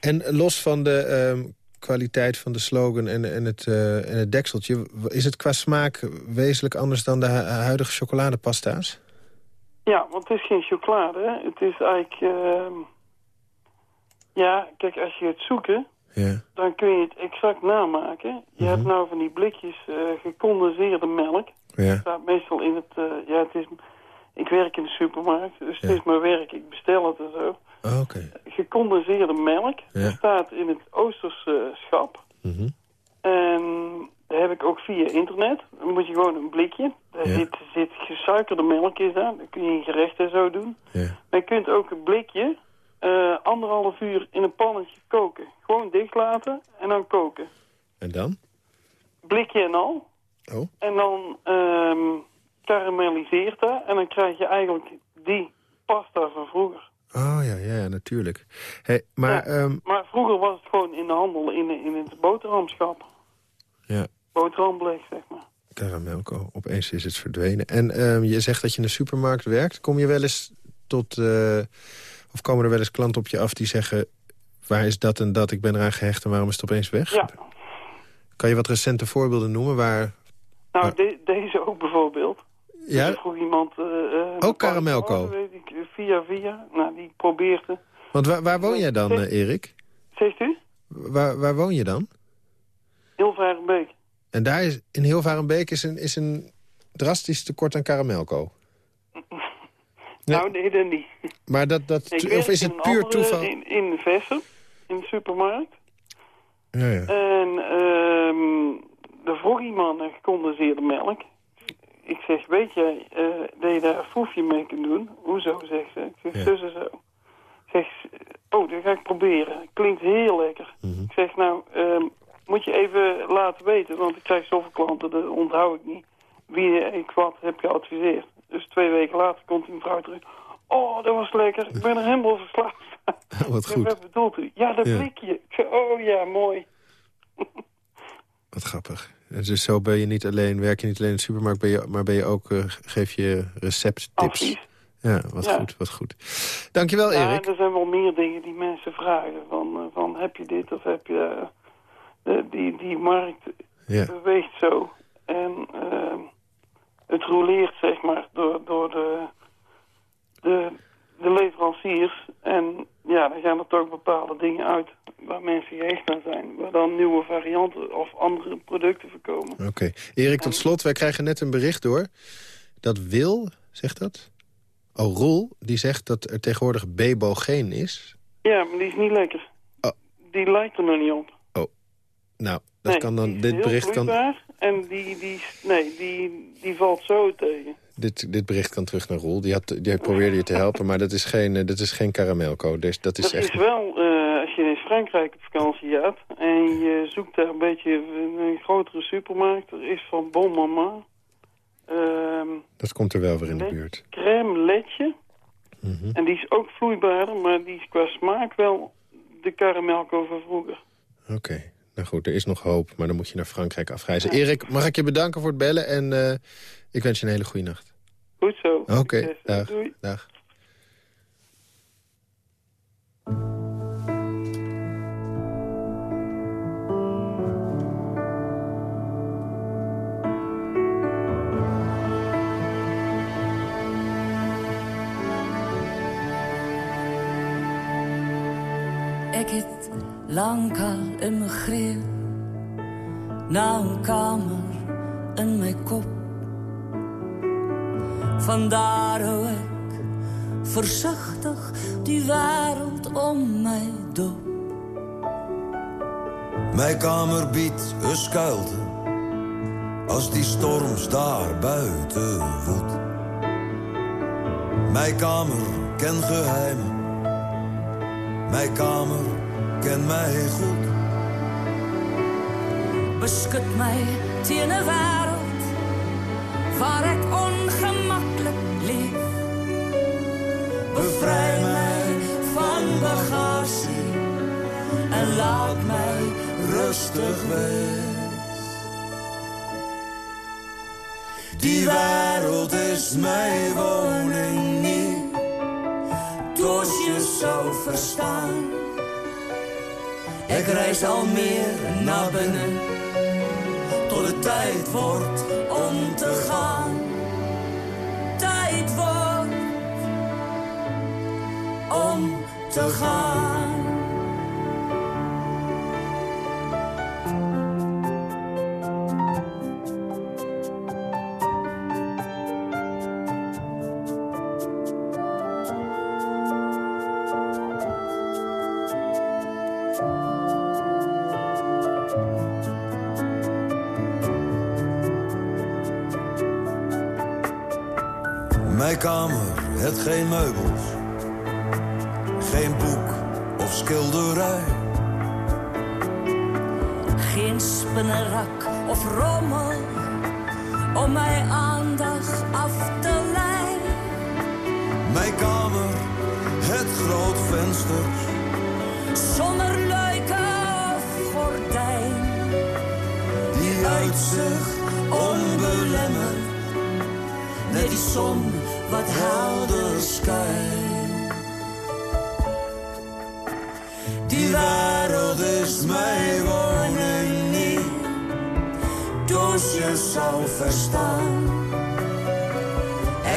En los van de ehm, kwaliteit van de slogan en, en, het, eh, en het dekseltje... is het qua smaak wezenlijk anders dan de hu- huidige chocoladepasta's? Ja, want het is geen chocolade. Het is eigenlijk... ehm, ja, kijk, als je gaat zoeken, Ja. dan kun je het exact namaken. Je hebt nou van die blikjes eh, gecondenseerde melk. Ja. staat meestal in het... eh, ja, het is... Ik werk in de supermarkt, dus het is mijn werk. Ik bestel het en zo. Oh, Oké. Gecondenseerde melk. Ja. Staat in het Oosterse schap. Mhm. En heb ik ook via internet. Dan moet je gewoon een blikje. Daar Ja. zit, zit gesuikerde melk is daar. Dat kun je in gerechten zo doen. Ja. Maar je kunt ook een blikje eh, anderhalf uur in een pannetje koken. Gewoon dicht laten en dan koken. En dan? Blikje en al. Oh. En dan ehm karamelliseert dat. En dan krijg je eigenlijk die pasta van vroeger. Oh ja, ja, ja, natuurlijk. Hey, maar Ja. ehm, Maar vroeger was het gewoon in de handel, in, in het boterhamschap. ja, Boterhamblik, zeg maar. karamelko, opeens is het verdwenen. En ehm, je zegt dat je in de supermarkt werkt. Kom je wel eens tot... eh, of komen er wel eens klanten op je af die zeggen... waar is dat en dat, ik ben eraan gehecht en waarom is het opeens weg? Ja, Kan je wat recente voorbeelden noemen waar... nou de- deze ook bijvoorbeeld. Ja, Er vroeg iemand... eh, eh, Ook karamelko? paar- weet ik, via via. Nou, die probeerde... want waar, waar woon jij dan, eh, Erik? Zegt u? Waar, waar woon je dan? Heel Varenbeek. En daar is, in Hilvarenbeek is een, is een drastisch tekort aan karamelko. Nee. Nou, nee, dat niet. Maar dat, dat, of is het puur andere- toeval? In, in Vessen, in de supermarkt. Ja, ja. En ehm er vroeg iemand een gecondenseerde melk. Ik zeg, weet jij eh, dat je daar een foefje mee kunt doen? Hoezo, zegt ze. Ik zeg, Ja. zus en zo. Ik zeg, oh, dat ga ik proberen. Klinkt heel lekker. Mhm. Ik zeg, nou, ehm, moet je even laten weten, want ik krijg zoveel klanten, dat onthoud ik niet, wie ik wat heb geadviseerd. Dus twee weken later komt die mevrouw terug. Oh, dat was lekker. Ik ben er helemaal verslaafd. Wat goed, wat bedoelt u? Ja, dat Ja. blikje. Ik zeg, oh ja, mooi. wat grappig. Dus zo ben je niet alleen, werk je niet alleen in de supermarkt, ben je, maar ben je ook, eh, geef je recepttips. Advies. Ja, wat Ja. goed, wat goed. Dankjewel, Ja, Erik. er zijn wel meer dingen die mensen vragen. Van, eh, van heb je dit of heb je... eh, die, die markt Ja. beweegt zo. En ehm, het roleert, zeg maar, door, door de, de, de leveranciers. En ja, dan gaan er toch bepaalde dingen uit waar mensen gehecht aan zijn. Waar dan nieuwe varianten of andere producten voorkomen. Oké. Erik, tot slot, wij krijgen net een bericht door. Dat Wil, zegt dat? Oh, Roel, die zegt dat er tegenwoordig bebogeen is. Ja, maar die is niet lekker. Oh. Die lijkt er nog niet op. Nou, dat Nee, kan dan, dit bericht kan, vloeibaar En die, die, nee, die, die valt zo tegen. dit, dit bericht kan terug naar Roel. Die, had, die probeerde je te helpen, maar dat is geen, eh, dat is geen karamelko. Dus dat is Dat echt... is wel, eh, als je in Frankrijk op vakantie gaat... en je zoekt daar een beetje een, grotere supermarkt... er is van Bon Maman... ehm Dat komt er wel weer in de buurt. crème letje. Mhm. En die is ook vloeibaarder, maar die is qua smaak wel de karamelko van vroeger. Oké, nou goed, er is nog hoop, maar dan moet je naar Frankrijk afreizen. Erik, mag ik je bedanken voor het bellen en eh, ik wens je een hele goede nacht. Goed zo. Oké, dag. Doei. Dag. Ik het lang in mijn grill. Nou een kamer in mijn kop. Vandaar hoe ik voorzichtig die wereld om mij doe. Mijn kamer biedt een schuilte als die storms daar buiten woedt. Mijn kamer ken geheimen, mijn kamer kent mij goed. Beschut mij tegen een wereld waar ik ongemakkelijk leef. Bevrij mij van bagasie en laat mij rustig wees. Die wereld is mijn woning niet, Dus je zou verstaan. Ik reis al meer naar binnen, tot het tijd wordt om te gaan. Tijd wordt om te gaan.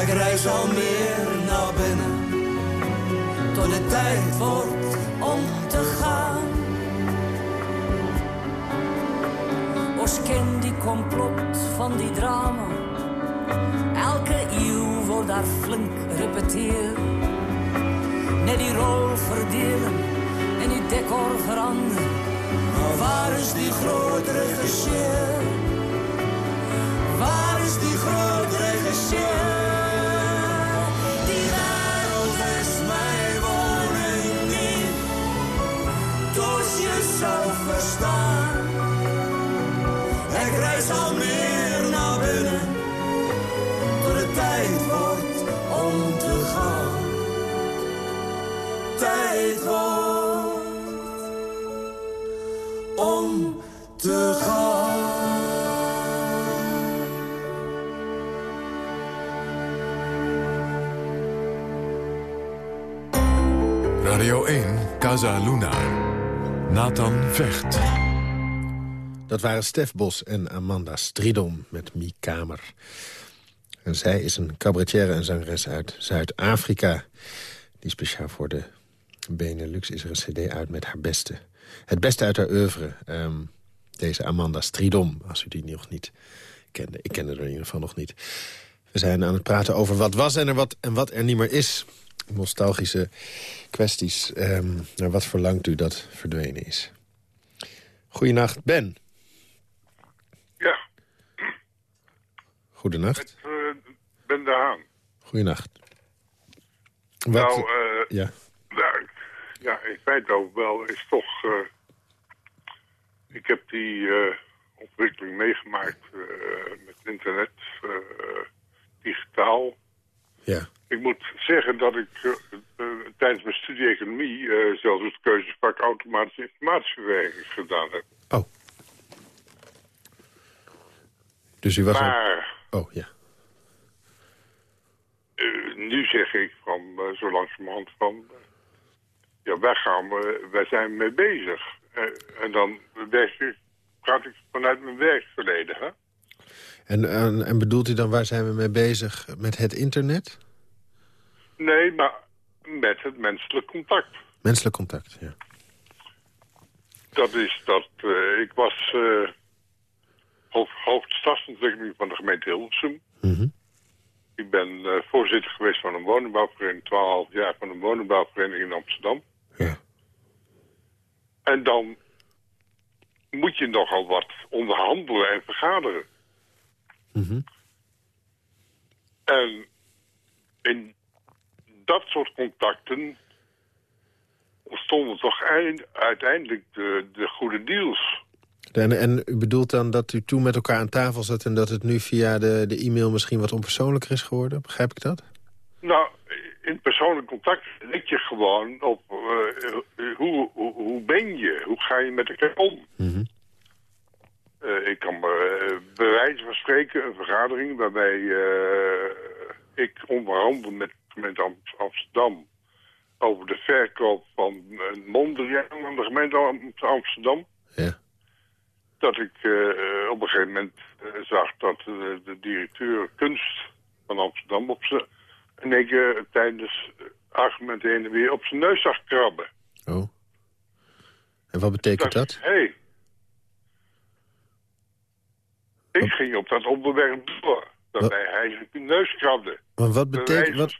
Ik reis al meer naar binnen. Tot de tijd wordt om te gaan. Ons die complot van die drama. Elke eeuw wordt daar flink repeteerd. Net die rol verdelen en die decor veranderen. Maar waar is die grote regisseur? Die grote regisseur? Die wereld is mijn woning niet. Je zou verstaan. Ik reis al meer naar binnen. Tot het tijd wordt om te gaan. Tijd wordt Radio 1, Casa Luna. Nathan Vecht. Dat waren Stef Bos en Amanda Stridom met Mie Kamer. En zij is een cabaretière en zangeres uit Zuid-Afrika. Die speciaal voor de Benelux is er een cd uit met haar beste. Het beste uit haar oeuvre. Ehm, deze Amanda Stridom, als u die nog niet kende. Ik kende haar in ieder geval nog niet. We zijn aan het praten over wat was en, er wat, en wat er niet meer is. Nostalgische kwesties. Ehm, naar wat verlangt u dat verdwenen is? Goedenacht, Ben. Ja, Goedenacht. ik eh, ben de Haan. Goedenacht. Wat, Nou, eh, ja. nou, ja, in feite ook wel is toch... eh, ik heb die eh, ontwikkeling meegemaakt eh, met internet, eh, digitaal. Ja. Ik moet zeggen dat ik eh, eh, tijdens mijn studie economie... eh, zelfs het keuzevak automatische informatieverwerking gedaan heb. Dus u was al... Maar Oh, ja. nu zeg ik van zo langzamerhand van... ja, wij, gaan, wij zijn mee bezig. En dan ik, praat ik vanuit mijn werkverleden. Hè? En, en, en bedoelt u dan, waar zijn we mee bezig? Met het internet? Nee, maar met het menselijk contact. Menselijk contact, ja. Dat is dat... eh, ik was eh hoofd, hoofd stadsontwikkeling van de gemeente Hilversum. Mhm. Ik ben eh, voorzitter geweest van een woningbouwvereniging... 12 jaar van een woningbouwvereniging in Amsterdam. Ja. En dan moet je nogal wat onderhandelen en vergaderen. Mhm. En in dat soort contacten ontstonden toch eind- uiteindelijk de, de goede deals. En, en u bedoelt dan dat u toen met elkaar aan tafel zat... en dat het nu via de, de e-mail misschien wat onpersoonlijker is geworden? Begrijp ik dat? Nou, in persoonlijk contact let je gewoon op eh, hoe, hoe, hoe ben je? Hoe ga je met elkaar om? Mhm. Eh, ik kan me uh, bij wijze van spreken een vergadering waarbij eh, ik onderhandel met gemeente Am- Amsterdam over de verkoop van een mondriaan aan de gemeente Am- Amsterdam. Ja. Dat ik eh, op een gegeven moment eh, zag dat eh, de directeur kunst van Amsterdam op zijn één keer tijdens argumenten heen en weer op zijn neus zag krabben. Oh. En wat betekent dat? Hé. Hey. Ik ging op dat onderwerp door. Waarbij hij zijn neus krabde. Wat betekent... van Wat,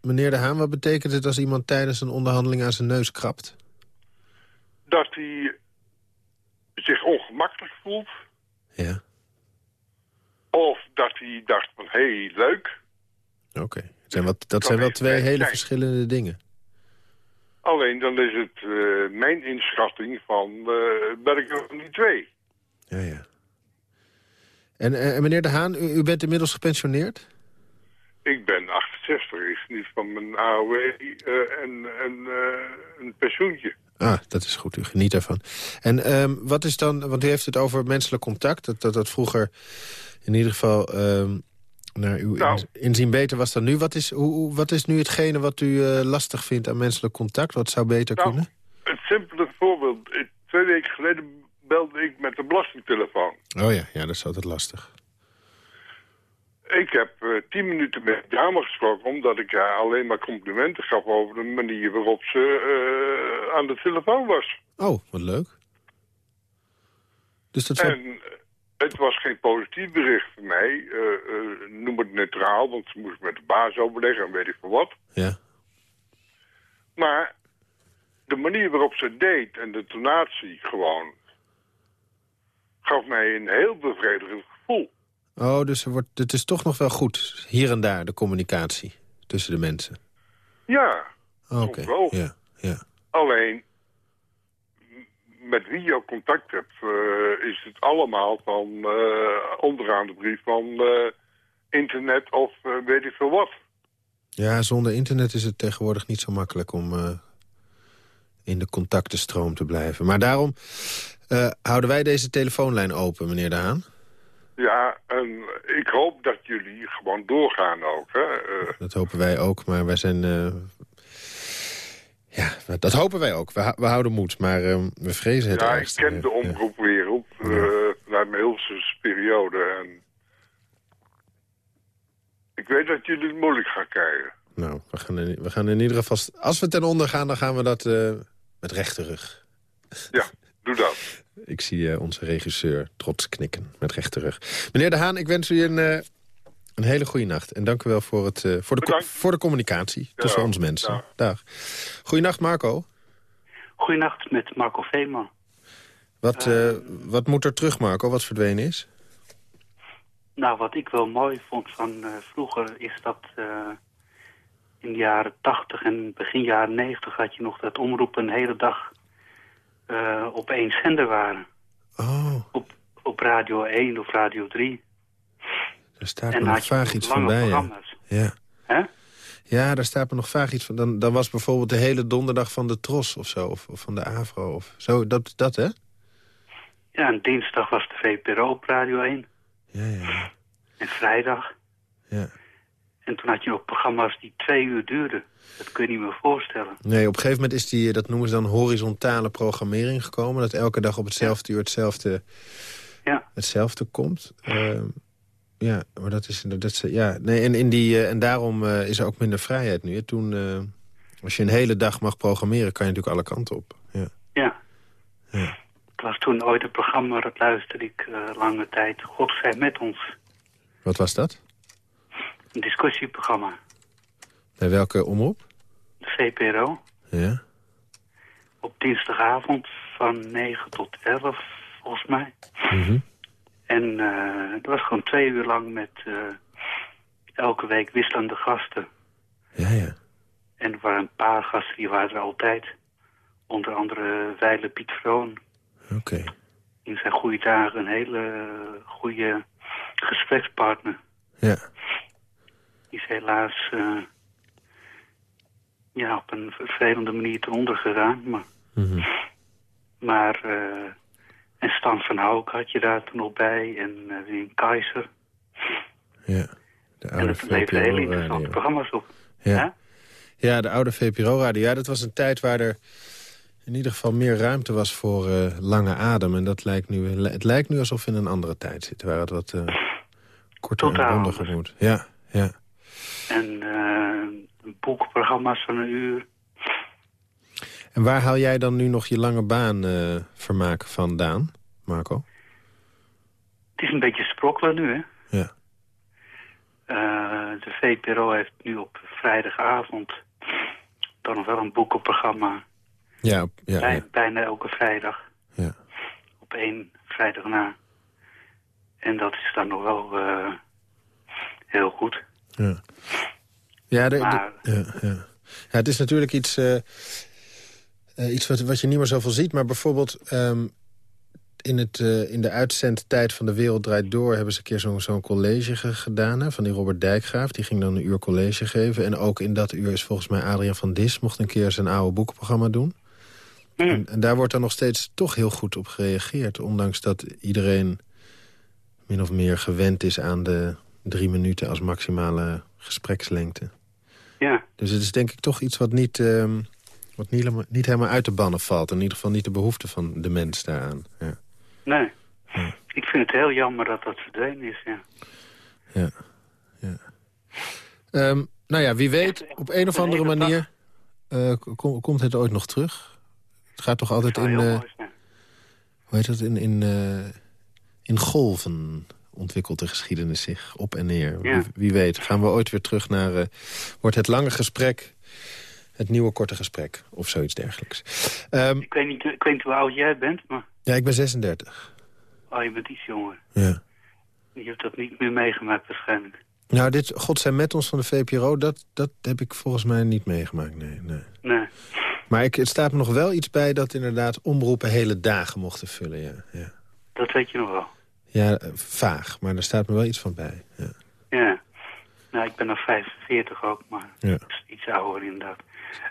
meneer De Haan, wat betekent het als iemand tijdens een onderhandeling aan zijn neus krabt? Dat hij zich ongemakkelijk voelt. Ja. Of dat hij dacht van, hé, hey, leuk. Oké. Wat, dat zijn wel twee hele zijn. verschillende dingen. Alleen dan is het eh, mijn inschatting van uh, ben ik er niet twee. Ja, ja. En, eh, en meneer De Haan, u, u bent inmiddels gepensioneerd? Ik ben 68, ik geniet van mijn AOW eh, en, en eh, een pensioentje. Ah, dat is goed. U geniet ervan. En ehm, wat is dan, want u heeft het over menselijk contact. Dat dat, dat vroeger in ieder geval ehm, naar uw Nou. in- inzien beter was dan nu. Wat is, hoe, wat is nu hetgene wat u eh, lastig vindt aan menselijk contact? Wat zou beter Nou, kunnen? Het simpele voorbeeld. Twee weken geleden belde ik met de belastingtelefoon. Oh ja, ja, dat is altijd lastig. Ik heb eh, tien minuten met dame gesproken... omdat ik haar alleen maar complimenten gaf over de manier waarop ze eh, aan de telefoon was. Oh, wat leuk. Dus dat. En eh, het was geen positief bericht voor mij. noem het neutraal, want ze moest met de baas overleggen en weet ik veel wat. Ja. Maar de manier waarop ze deed en de tonatie gewoon... gaf mij een heel bevredigend gevoel. Oh, dus er wordt, het is toch nog wel goed, hier en daar, de communicatie tussen de mensen. Ja, Oké, ja, ja. alleen met wie je contact hebt... eh, is het allemaal van eh, onderaan de brief van eh, internet of weet ik veel wat. Ja, zonder internet is het tegenwoordig niet zo makkelijk om in de contactenstroom te blijven. Maar daarom houden wij deze telefoonlijn open, meneer De Haan. Ja, en ik hoop dat jullie gewoon doorgaan ook. Hè? Eh, Dat hopen wij ook, maar wij zijn... eh, ja, dat hopen wij ook. We, we houden moed, maar eh, we vrezen het ja, ik ken de Ja. omroepwereld eh, vanuit mijn Hilversumse periode. En ik weet dat jullie het moeilijk gaan krijgen. Nou, we gaan, in, we gaan in ieder geval... Als we ten onder gaan, dan gaan we dat met rechte rug. Ja, doe dat. Ik zie eh, onze regisseur trots knikken met rechte rug. Meneer De Haan, ik wens u een, eh, een hele goede nacht. En dank u wel voor, het, eh, voor, de, voor de communicatie tussen ons mensen. Dag. Goeienacht, Marco. Goedenacht met Marco Veeman. Wat, wat moet er terug, Marco, wat verdwenen is? Nou, wat ik wel mooi vond van vroeger is dat in de jaren 80 en begin jaren 90 had je nog dat omroepen een hele dag eh, op één zender waren. Oh, Op Radio 1 of Radio 3. daar staat En me nog vaag iets van bij. Ja. Ja. Daar staat me nog vaag iets van. Dan, dan was bijvoorbeeld de hele donderdag van de Tros of zo. Of, of van de Avro. Of zo, dat, dat hè? Ja, en dinsdag was de VPRO op Radio 1. Ja, ja, En vrijdag. ja. En toen had je nog programma's die twee uur duurden. Dat kun je niet meer voorstellen. Nee, op een gegeven moment is die, dat noemen ze dan horizontale programmering gekomen. Dat elke dag op hetzelfde uur hetzelfde, Ja. hetzelfde komt. Ehm, ja, maar dat is... Dat is ja, nee, en, in die, eh, en daarom eh, is er ook minder vrijheid nu. hè. Toen, eh, als je een hele dag mag programmeren, kan je natuurlijk alle kanten op. Ja. Ja. Ja. Was toen ooit een programma, dat luisterde ik eh, lange tijd. God zij met ons. Wat was dat? Een discussieprogramma. Bij welke omroep? De VPRO. Ja. Op dinsdagavond van 9 tot 11, volgens mij. Mhm. En eh het was gewoon twee uur lang met eh, elke week wisselende gasten. Ja, ja. En er waren een paar gasten, die waren er altijd. Onder andere Weile Piet Vroon. Oké. In zijn goede dagen een hele goede gesprekspartner. Ja. Is helaas eh, ja, op een vervelende manier ten onder. Maar, Mhm. maar eh, en Stan van Houk had je daar toen nog bij. En uh, Wim Keizer. Ja. De En oude dat leverde hele interessante programma's op. Ja. ja, de oude VPRO-radio. Ja, dat was een tijd waar er in ieder geval meer ruimte was voor lange adem. En dat lijkt nu, het lijkt nu alsof we in een andere tijd zitten. Waar het wat korter Totaal en rondiger moet. Ja, ja. En eh, boekprogramma's van een uur. En waar haal jij dan nu nog je lange baan eh vermaak vandaan, Marco? Het is een beetje sprokkelen nu, hè? Ja. Eh, de VPRO heeft nu op vrijdagavond dan nog wel een boekenprogramma. Ja, op- ja, Bij- ja. Bijna elke vrijdag. Ja. Op één vrijdag na. En dat is dan nog wel heel goed. Ja. Ja, de, de- Maar- ja, ja. ja, het is natuurlijk iets, eh, eh, iets wat, wat je niet meer zoveel ziet. Maar bijvoorbeeld ehm, in, het, eh, in de uitzendtijd van De Wereld Draait Door... hebben ze een keer zo'n zo'n college ge- gedaan hè, van die Robert Dijkgraaf. Die ging dan een uur college geven. En ook in dat uur is volgens mij Adriaan van Dis... mocht een keer zijn oude boekenprogramma doen. En, en daar wordt dan nog steeds toch heel goed op gereageerd. Ondanks dat iedereen min of meer gewend is aan de drie minuten... als maximale gesprekslengte. Ja, Dus het is denk ik toch iets wat niet, ehm, wat niet, helemaal, niet helemaal uit de bannen valt. In ieder geval niet de behoefte van de mens daaraan. Ja. nee. Ik vind het heel jammer dat dat verdwenen is, ja. Ja. ja. Ehm, nou ja, wie weet, op een of andere manier eh, kom- komt het ooit nog terug. Het gaat toch altijd in, eh, hoe heet dat, in, in, eh, in golven ontwikkelt de geschiedenis zich op en neer. Ja. Wie, wie weet, gaan we ooit weer terug naar... eh, wordt het lange gesprek het nieuwe korte gesprek of zoiets dergelijks. Ehm, Ik weet, niet, ik weet niet hoe oud jij bent, maar ja, ik ben 36. oh, je bent iets jonger. Ja. Je hebt dat niet meer meegemaakt waarschijnlijk. Nou, dit God zijn met ons van de VPRO, dat, dat heb ik volgens mij niet meegemaakt, nee. nee. Nee. Maar ik, het staat me nog wel iets bij dat inderdaad omroepen hele dagen mochten vullen, ja. Ja, Dat weet je nog wel. Ja vaag, maar er staat me wel iets van bij. Ja. Ja. Nou, ik ben nog 45 ook, maar Ja. iets ouder inderdaad.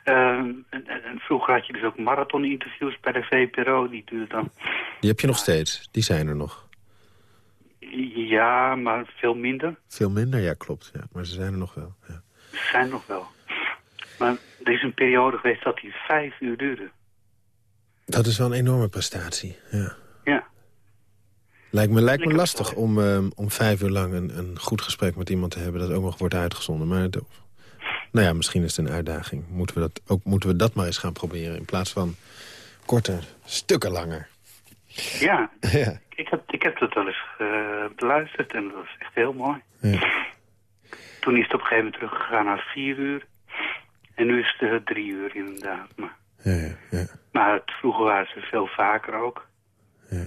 Ehm, en, en- vroeger had je dus ook marathon-interviews bij de VPRO. Die duurden dan... Die heb je nog steeds, die zijn er nog. Ja, maar veel minder. Veel minder, ja, klopt. Ja. Maar ze zijn er nog wel. Ja. Ze zijn nog wel. Maar er is een periode geweest dat die vijf uur duurde. Dat is wel een enorme prestatie, ja. Lijkt me, lijkt me lastig om, ehm, om vijf uur lang een, een goed gesprek met iemand te hebben... dat ook nog wordt uitgezonden. Maar het- nou ja, misschien is het een uitdaging. Moeten we, dat, ook, moeten we dat maar eens gaan proberen... in plaats van korter, stukken langer. Ja, ja. ik heb, ik heb dat wel eens eh, beluisterd en dat was echt heel mooi. Ja. Toen is het op een gegeven moment teruggegaan naar vier uur. En nu is het eh, drie uur inderdaad. Maar, Ja, ja, ja. maar het, vroeger waren ze veel vaker ook. Ja.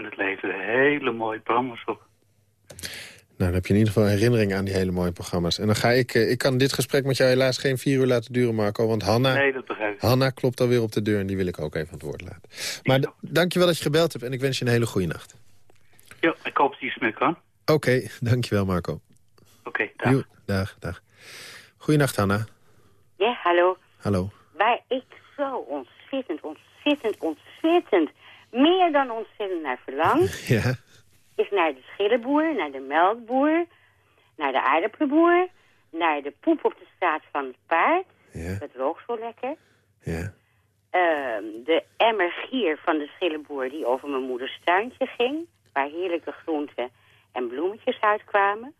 En het leverde hele mooie programma's op. Nou, dan heb je in ieder geval herinnering aan die hele mooie programma's. En dan ga ik... eh, ik kan dit gesprek met jou helaas geen vier uur laten duren, Marco. Want Hanna, Nee, dat begrijp ik. Hanna klopt alweer op de deur... en die wil ik ook even aan het woord laten. Maar dankjewel dat je gebeld hebt... en ik wens je een hele goede nacht. Ja, ik hoop dat je iets mee kan. Oké, dankjewel Marco. Oké, dag. Dag, dag. Goeienacht, Hanna. Ja, hallo. Hallo. Waar ik zo ontzettend, ontzettend, ontzettend, meer dan ontzettend naar verlang, Ja, is naar de schillenboer, naar de melkboer, naar de aardappelenboer, naar de poep op de straat van het paard. ja, Dat rookt zo lekker. ja. Ehm, de emmer gier van de schillenboer die over mijn moeders tuintje ging, waar heerlijke groenten en bloemetjes uitkwamen.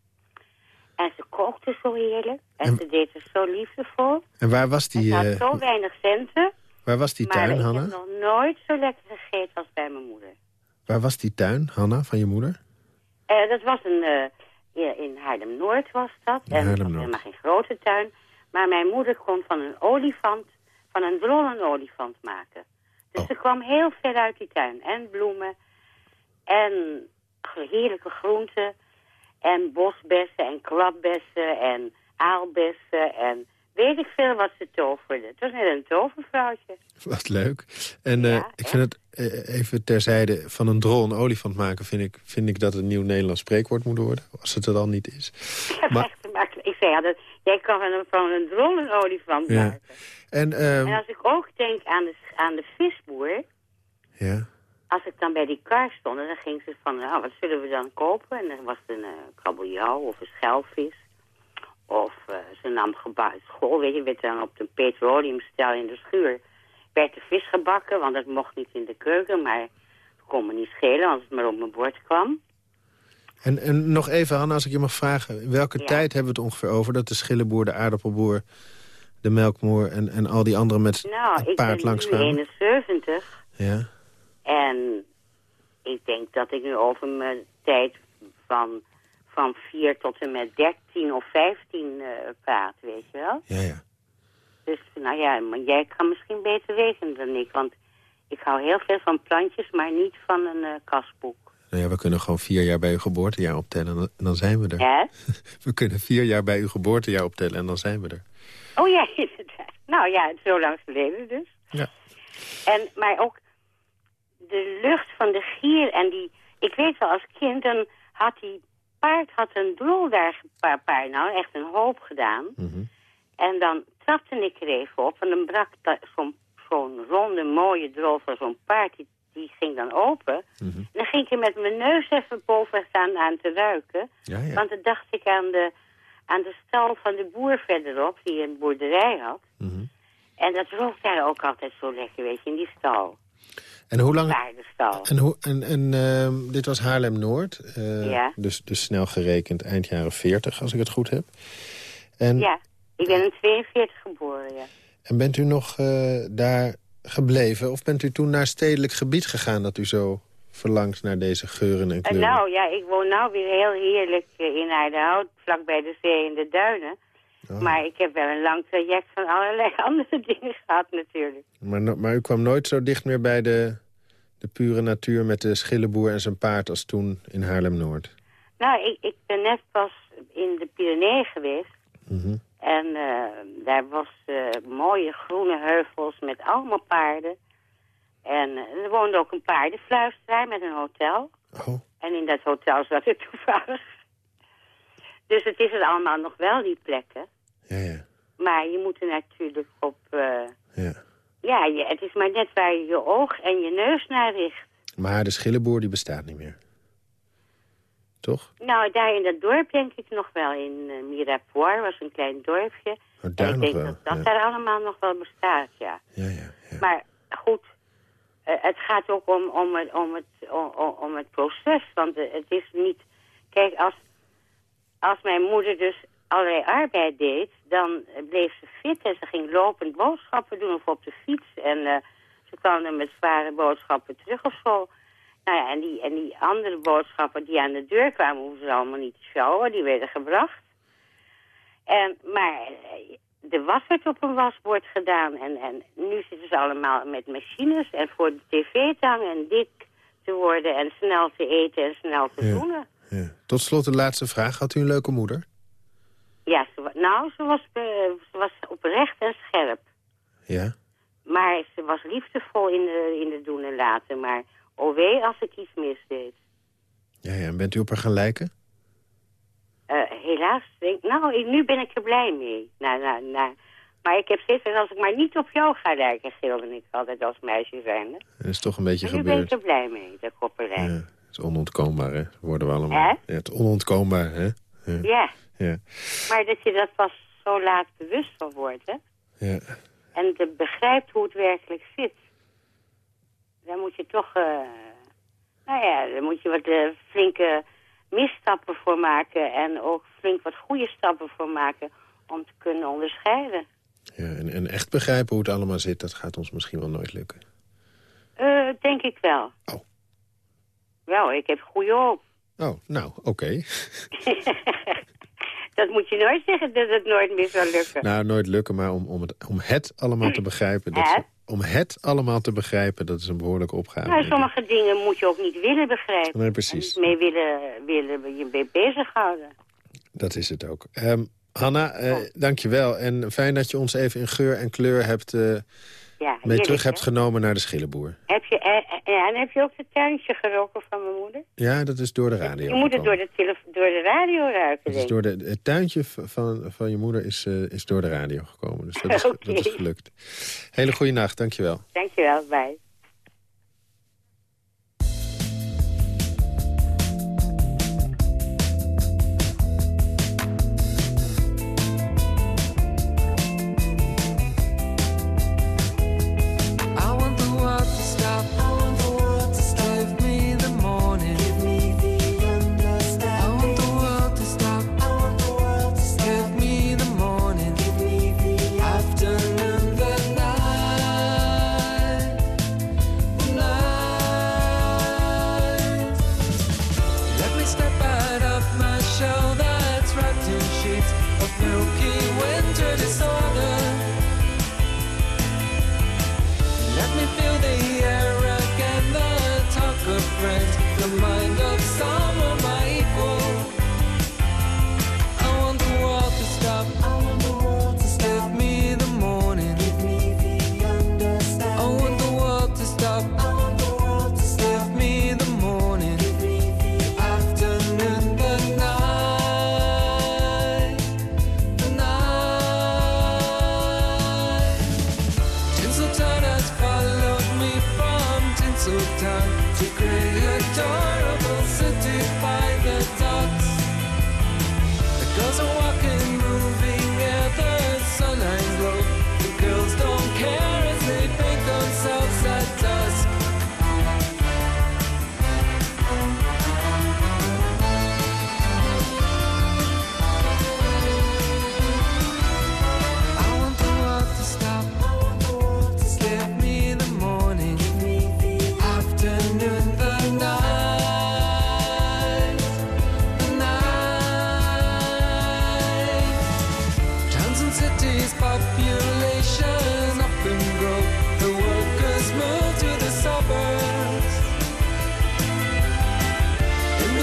En ze kookte zo heerlijk en, En- ze deed het zo liefdevol. En waar was die, Ze had eh, zo weinig centen. Waar was die maar tuin, ik Hanna? heb nog nooit zo lekker gegeten als bij mijn moeder. Waar was die tuin, Hanna, van je moeder? Eh, dat was een, eh, in Haarlem-Noord was dat. In en het was helemaal geen grote tuin. Maar mijn moeder kon van een olifant, van een drol een olifant maken. Dus Oh. er kwam heel veel uit die tuin. En bloemen, en heerlijke groenten, en bosbessen, en klapbessen, en aalbessen, en weet ik veel wat ze toverde. Het was net een tovervrouwtje. Wat leuk. En eh, ik vind het, eh, even terzijde, van een drol een olifant maken... vind ik, vind ik dat het een nieuw Nederlands spreekwoord moet worden. Als het er al niet is. Ik heb Maar- echt. Ik zei, ja, dat, jij kan van een, van een drol een olifant Ja. maken. En, ehm, En als ik ook denk aan de, aan de visboer, ja, als ik dan bij die kar stond, dan ging ze van, nou, wat zullen we dan kopen? En dan was het een uh, kabeljauw of een schelvis. Of eh, ze nam gebouw school, weet je, werd dan op de petroleumstel in de schuur. Werd de vis gebakken, want dat mocht niet in de keuken, maar het kon me niet schelen als het maar op mijn bord kwam. en, en nog even, Hanna, als ik je mag vragen... in welke Ja. tijd hebben we het ongeveer over... dat de schillenboer, de aardappelboer, de melkmoer... en, en al die anderen met Nou, het ik paard ben nu langskwamen? 71 Ja, En ik denk dat ik nu over mijn tijd van, van 4 tot en met 13 of 15 eh, praat, weet je wel. ja, ja. Dus nou ja, maar jij kan misschien beter weten dan ik. Want ik hou heel veel van plantjes, maar niet van een eh, kasboek. Nou ja, we kunnen gewoon vier jaar bij uw geboortejaar optellen en dan zijn we er. Ja? We kunnen vier jaar bij uw geboortejaar optellen en dan zijn we er. Oh ja, inderdaad. Nou ja, zo lang geleden dus. Ja. En, maar ook de lucht van de gier en die... Ik weet wel, als kind dan had die paard had een drol daar, paar paard, nou echt een hoop gedaan. Mhm. En dan trapte ik er even op en dan brak zo'n ronde mooie drol van zo'n paard, die, die ging dan open. Mhm. En dan ging ik er met mijn neus even boven staan aan te ruiken. Ja, ja. Want dan dacht ik aan de, aan de stal van de boer verderop, die een boerderij had. Mhm. En dat rook daar ook altijd zo lekker, weet je, in die stal. En hoe lang... Paardenstal. En, hoe, en, en ehm, dit was Haarlem-Noord. eh, Ja. dus, dus snel gerekend eind jaren 40, als ik het goed heb. En, Ja, ik ben in 42 geboren, ja. en bent u nog eh, daar gebleven? Of bent u toen naar stedelijk gebied gegaan... dat u zo verlangt naar deze geuren en En kleuren? nou, ja, ik woon nou weer heel heerlijk eh, in Aardehout, vlak bij de zee en de duinen. Oh. Maar ik heb wel een lang traject van allerlei andere dingen gehad natuurlijk. Maar, maar u kwam nooit zo dicht meer bij de, de pure natuur... met de schillenboer en zijn paard als toen in Haarlem-Noord? Nou, ik, ik ben net pas in de Pyreneeën geweest. Mhm. En eh, daar was eh, mooie groene heuvels met allemaal paarden. En eh, er woonde ook een paardenfluisteraar met een hotel. Oh. En in dat hotel zat ik toevallig. Dus het is er allemaal nog wel, die plekken. Ja, ja. Maar je moet er natuurlijk op... eh, Ja. ja, je, het is maar net waar je je oog en je neus naar richt. Maar de schillenboer die bestaat niet meer. Toch? Nou, daar in dat dorp denk ik nog wel. In uh, was een klein dorpje. Oh, daar en ik denk wel. dat dat ja. daar allemaal nog wel bestaat, ja. Ja, ja, ja. Maar goed, eh, het gaat ook om, om, het, om, het, om, het proces. Want het is niet... Kijk, als, als mijn moeder dus allerlei arbeid deed... dan eh, bleef ze fit en ze ging lopend boodschappen doen of op de fiets. En eh, ze kwam dan met zware boodschappen terug of zo. Nou ja, en die, en die andere boodschappen die aan de deur kwamen... hoeven ze allemaal niet te sjouwen, die werden gebracht. En, maar eh, er was werd op een wasbord gedaan. En, en nu zitten ze allemaal met machines en voor de tv te hangen en dik te worden en snel te eten en snel te Ja. zoenen. Ja. Tot slot de laatste vraag. Had u een leuke moeder? Nou, ze was, eh, ze was oprecht en scherp. Ja. Maar ze was liefdevol in de, in de doen en laten. Maar oh wee als ik iets misdeed. Ja, ja. En bent u op haar gaan lijken? Eh, helaas, denk, nou, ik- nu ben ik er blij mee. Nou, nou, nou. Maar ik heb steeds, als ik maar niet op jou ga lijken, gilde ik altijd als meisje zijnde. Dat is toch een beetje En nu ben ik gebeurd. er blij mee, dat haar lijk. Ja. Het is onontkoombaar, hè? Worden we allemaal. Ja, het is onontkoombaar, hè? Ja. Ja, Ja. maar dat je dat pas zo laat bewust van wordt, hè. ja. En te begrijpt hoe het werkelijk zit. Daar moet je toch, eh, nou ja, daar moet je wat eh, flinke misstappen voor maken. En ook flink wat goede stappen voor maken om te kunnen onderscheiden. ja en, en echt begrijpen hoe het allemaal zit, dat gaat ons misschien wel nooit lukken. Eh, denk ik wel. Oh. Wel, ik heb goede hoop. Oh, nou, oké. dat moet je nooit zeggen dat het nooit meer zal lukken. Nou, nooit lukken, maar om, om, het, om het allemaal te begrijpen... Dat, Het? om het allemaal te begrijpen, dat is een behoorlijke opgave. nou, sommige dingen moet je ook niet willen begrijpen. Nee, precies. En niet mee willen, willen je mee bezighouden. Dat is het ook. Ehm Hanna, eh, dank je wel. En fijn dat je ons even in geur en kleur hebt, eh, Ja, mee terug hebt genomen naar de Schillenboer. Heb je, eh, eh, ja, en heb je ook het tuintje geroken van mijn moeder? Ja, dat is door de radio. je moet het door de, door de radio ruiken, Het, is door de, het tuintje van, van je moeder is, eh, is door de radio gekomen. Dus dat is, dat is gelukt. Hele goede nacht, dankjewel. Dankjewel, bye.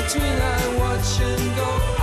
最爱我全都。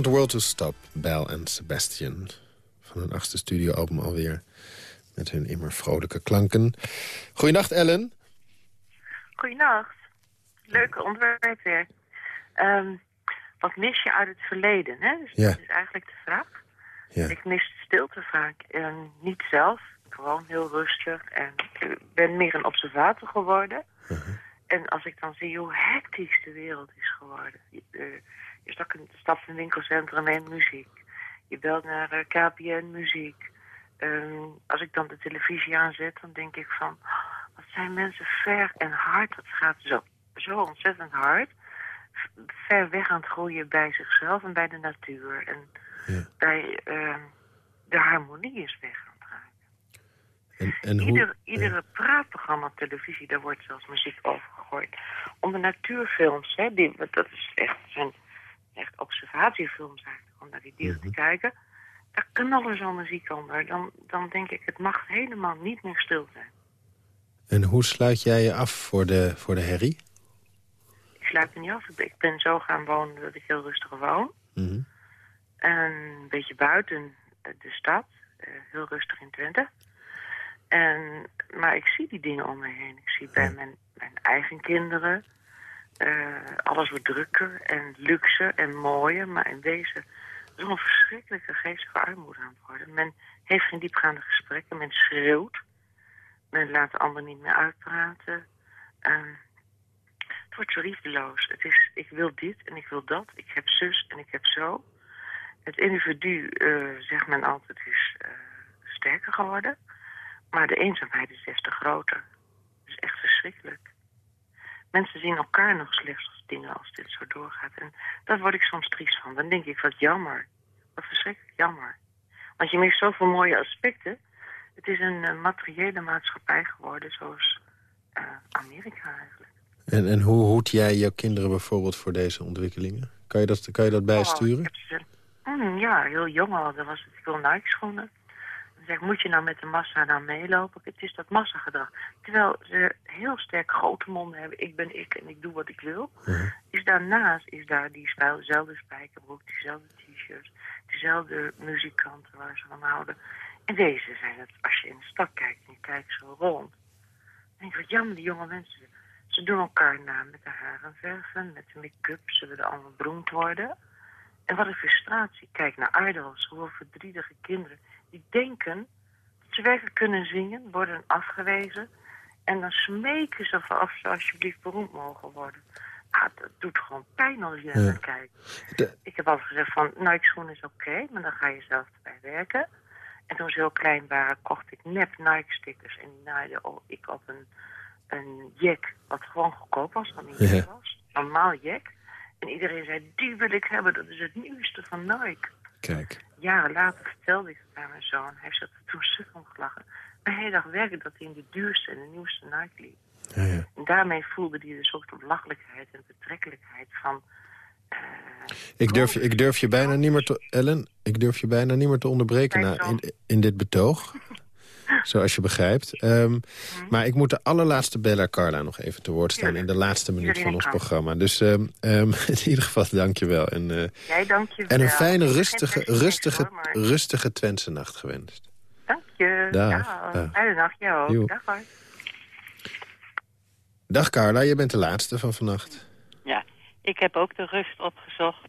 Want the World to Stop, Bell en Sebastian. Van hun achtste studioalbum alweer. Met hun immer vrolijke klanken. Goeienacht, Ellen. Goedenacht. Leuke onderwerp weer. Ehm, wat mis je uit het verleden? Hè? Dus Ja. Dat is eigenlijk de vraag. Ja. Ik mis stilte vaak. En niet zelf. Gewoon heel rustig. En ik ben meer een observator geworden. En als ik dan zie hoe hectisch de wereld is geworden. Eh, je stapt een, stapt een winkelcentrum en muziek. Je belt naar eh, KPN muziek. Ehm, als ik dan de televisie aanzet, dan denk ik van... Wat zijn mensen ver en hard. Dat gaat zo, zo ontzettend hard. Ver weg aan het groeien bij zichzelf en bij de natuur. En bij ehm, de harmonie is weg aan het raken. En, en hoe... Ieder, iedere praatprogramma op televisie, daar wordt zelfs muziek over gegooid. Om de natuurfilms, hè, die, dat is echt, zijn echt observatiefilms eigenlijk, om naar die dieren te kijken. Daar knallen zo'n muziek onder. Dan, dan denk ik, het mag helemaal niet meer stil zijn. En hoe sluit jij je af voor de, voor de herrie? Ik sluit me niet af. Ik ben- Ik ben zo gaan wonen dat ik heel rustig woon. Mhm. En een beetje buiten eh, de stad. eh, heel rustig in Twente. En, maar ik zie die dingen om me heen. Ik zie bij mijn, mijn eigen kinderen... eh, alles wordt drukker en luxe en mooier. Maar in wezen zo'n verschrikkelijke geestige armoede aan het worden. Men heeft geen diepgaande gesprekken. Men schreeuwt. Men laat de niet meer uitpraten. Ehm, het wordt zo liefdeloos. Het is, ik wil dit en ik wil dat. Ik heb zus en ik heb zo. Het individu, eh, zegt men altijd, is eh, sterker geworden. Maar de eenzaamheid is des te groter. Het is echt verschrikkelijk. Mensen zien elkaar nog slechts als dingen als dit zo doorgaat. En daar word ik soms triest van. Dan denk ik, wat jammer. Wat verschrikkelijk jammer. Want je mist zoveel mooie aspecten. Het is een eh, materiële maatschappij geworden, zoals eh, Amerika eigenlijk. En, en hoe hoed jij jouw kinderen bijvoorbeeld voor deze ontwikkelingen? Kan je dat, kan je dat Oh, bijsturen? ze- Mm, ja, heel jong al. Dat was het. Ik wil Nike-schoenen. Dan zeg moet je nou met de massa nou meelopen? Het is dat massagedrag. Terwijl ze heel sterk grote monden hebben. Ik ben ik en ik doe wat ik wil. Is daarnaast is daar die spijl- dezelfde spijkerbroek, diezelfde t-shirts, diezelfde muzikanten waar ze van houden. En deze zijn het, als je in de stad kijkt en je kijkt zo rond. Dan denk ik, wat jammer, die jonge mensen. Ze doen elkaar na met de haren verven, met de make-up. Ze willen allemaal beroemd worden. En wat een frustratie. Kijk naar Idols, hoeveel verdrietige kinderen. Die denken dat ze werkelijk kunnen zingen, worden afgewezen. En dan smeken ze van of ze alsjeblieft beroemd mogen worden. Nou, dat doet gewoon pijn als je Ja. naar kijkt. Ik heb altijd gezegd van, Nike schoen is oké, maar dan ga je zelf erbij werken. En toen ze heel klein waren, kocht ik nep Nike stickers. En die naaide ik op een, een jack, wat gewoon goedkoop was, dan niet Ja. was. Normaal jack. En iedereen zei, die wil ik hebben, dat is het nieuwste van Nike. Kijk. Jaren later vertelde ik het aan mijn zoon. Hij zich er toen stuk om gelachen. Maar hij dacht werkelijk dat hij in de duurste en de nieuwste Nike liep. Ja, ja. En daarmee voelde hij dus ook de belachelijkheid en betrekkelijkheid van... Ik, durf je, ik durf je bijna niet meer te... Ellen, ik durf je bijna niet meer te onderbreken na, in, in dit betoog. zoals je begrijpt. Ehm, Maar ik moet de allerlaatste beller Carla nog even te woord staan... in de laatste minuut van ons programma. Dus ehm, ehm, in ieder geval dank je wel. En, eh, Jij dank je en een wel. fijne, rustige, rustige, hoor, maar rustige Twentse nacht gewenst. Dank je. Dag. Ja, Dag. Fijne nacht, jou ook. Joe. Dag hoor. Dag Carla, je bent de laatste van vannacht. Ja, ik heb ook de rust opgezocht.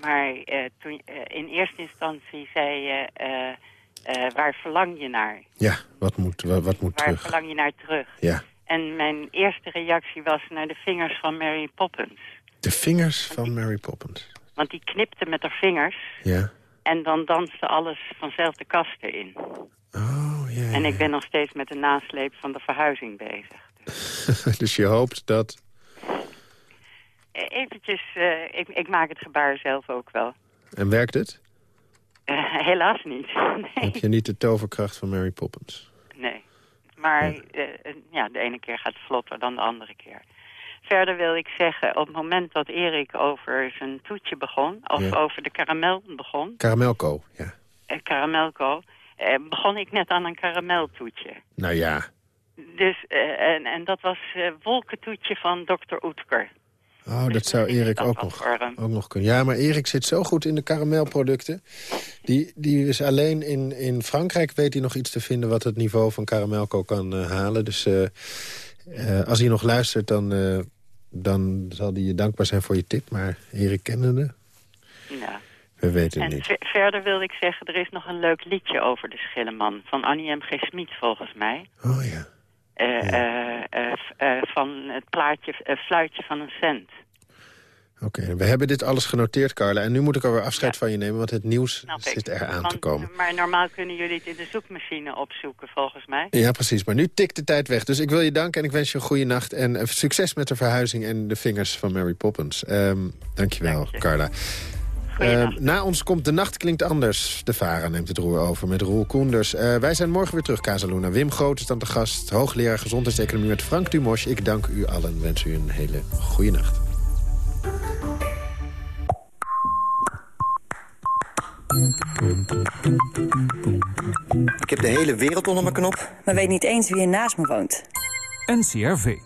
maar eh, toen, eh, in eerste instantie zei je... eh, waar verlang je naar? Ja, wat moet, wat, wat moet Waar terug? verlang je naar terug? Ja, En mijn eerste reactie was naar de vingers van Mary Poppins. de vingers van Mary Poppins. Want die knipte met haar vingers Ja. en dan danste alles vanzelf de kasten in. Oh, ja. En ik ben nog steeds met de nasleep van de verhuizing bezig. dus je hoopt dat... Eh, Eventjes, eh, ik, ik maak het gebaar zelf ook wel. En werkt het? Eh, helaas niet. nee. Heb je niet de toverkracht van Mary Poppins? Nee. Maar eh, eh, ja, de ene keer gaat het vlotter dan de andere keer. Verder wil ik zeggen, op het moment dat Erik over zijn toetje begon... of Ja. over de karamel begon, Karamelko, ja. eh, karamelko... begon ik net aan een karameltoetje. Nou ja, Dus, en, en dat was wolkentoetje van Dr. Oetker. Oh, dat zou Erik ook nog, ook nog kunnen. Ja, maar Erik zit zo goed in de karamelproducten. Die, die is alleen in, in Frankrijk weet hij nog iets te vinden... wat het niveau van karamelko kan eh, halen. Dus eh, eh, als hij nog luistert, dan, dan zal hij je dankbaar zijn voor je tip. Maar Erik kennende, Ja. we weten het En niet. ver- verder wil ik zeggen, er is nog een leuk liedje over de Schilleman... van Annie M. G. Smit, volgens mij. Oh ja. Eh, eh, eh, van het plaatje, fluitje van een cent. Oké, we hebben dit alles genoteerd, Carla. En nu moet ik alweer afscheid van je nemen, want het nieuws zit er aan Want- te komen. Maar normaal kunnen jullie het in de zoekmachine opzoeken, volgens mij. Ja, precies. Maar nu tikt de tijd weg. Dus ik wil je danken en ik wens je een goede nacht. En succes met de verhuizing en de vingers van Mary Poppins. Ehm dankjewel, Carla. Ehm, na ons komt De Nacht Klinkt Anders. De Vara neemt het roer over met Roel Koenders. Eh, wij zijn morgen weer terug, Casaluna. Wim Groot is dan de gast. Hoogleraar Gezondheidseconomie met Frank Dumos. Ik dank u allen en wens u een hele goede nacht. Ik heb de hele wereld onder mijn knop. Maar weet niet eens wie er naast me woont. NCRV.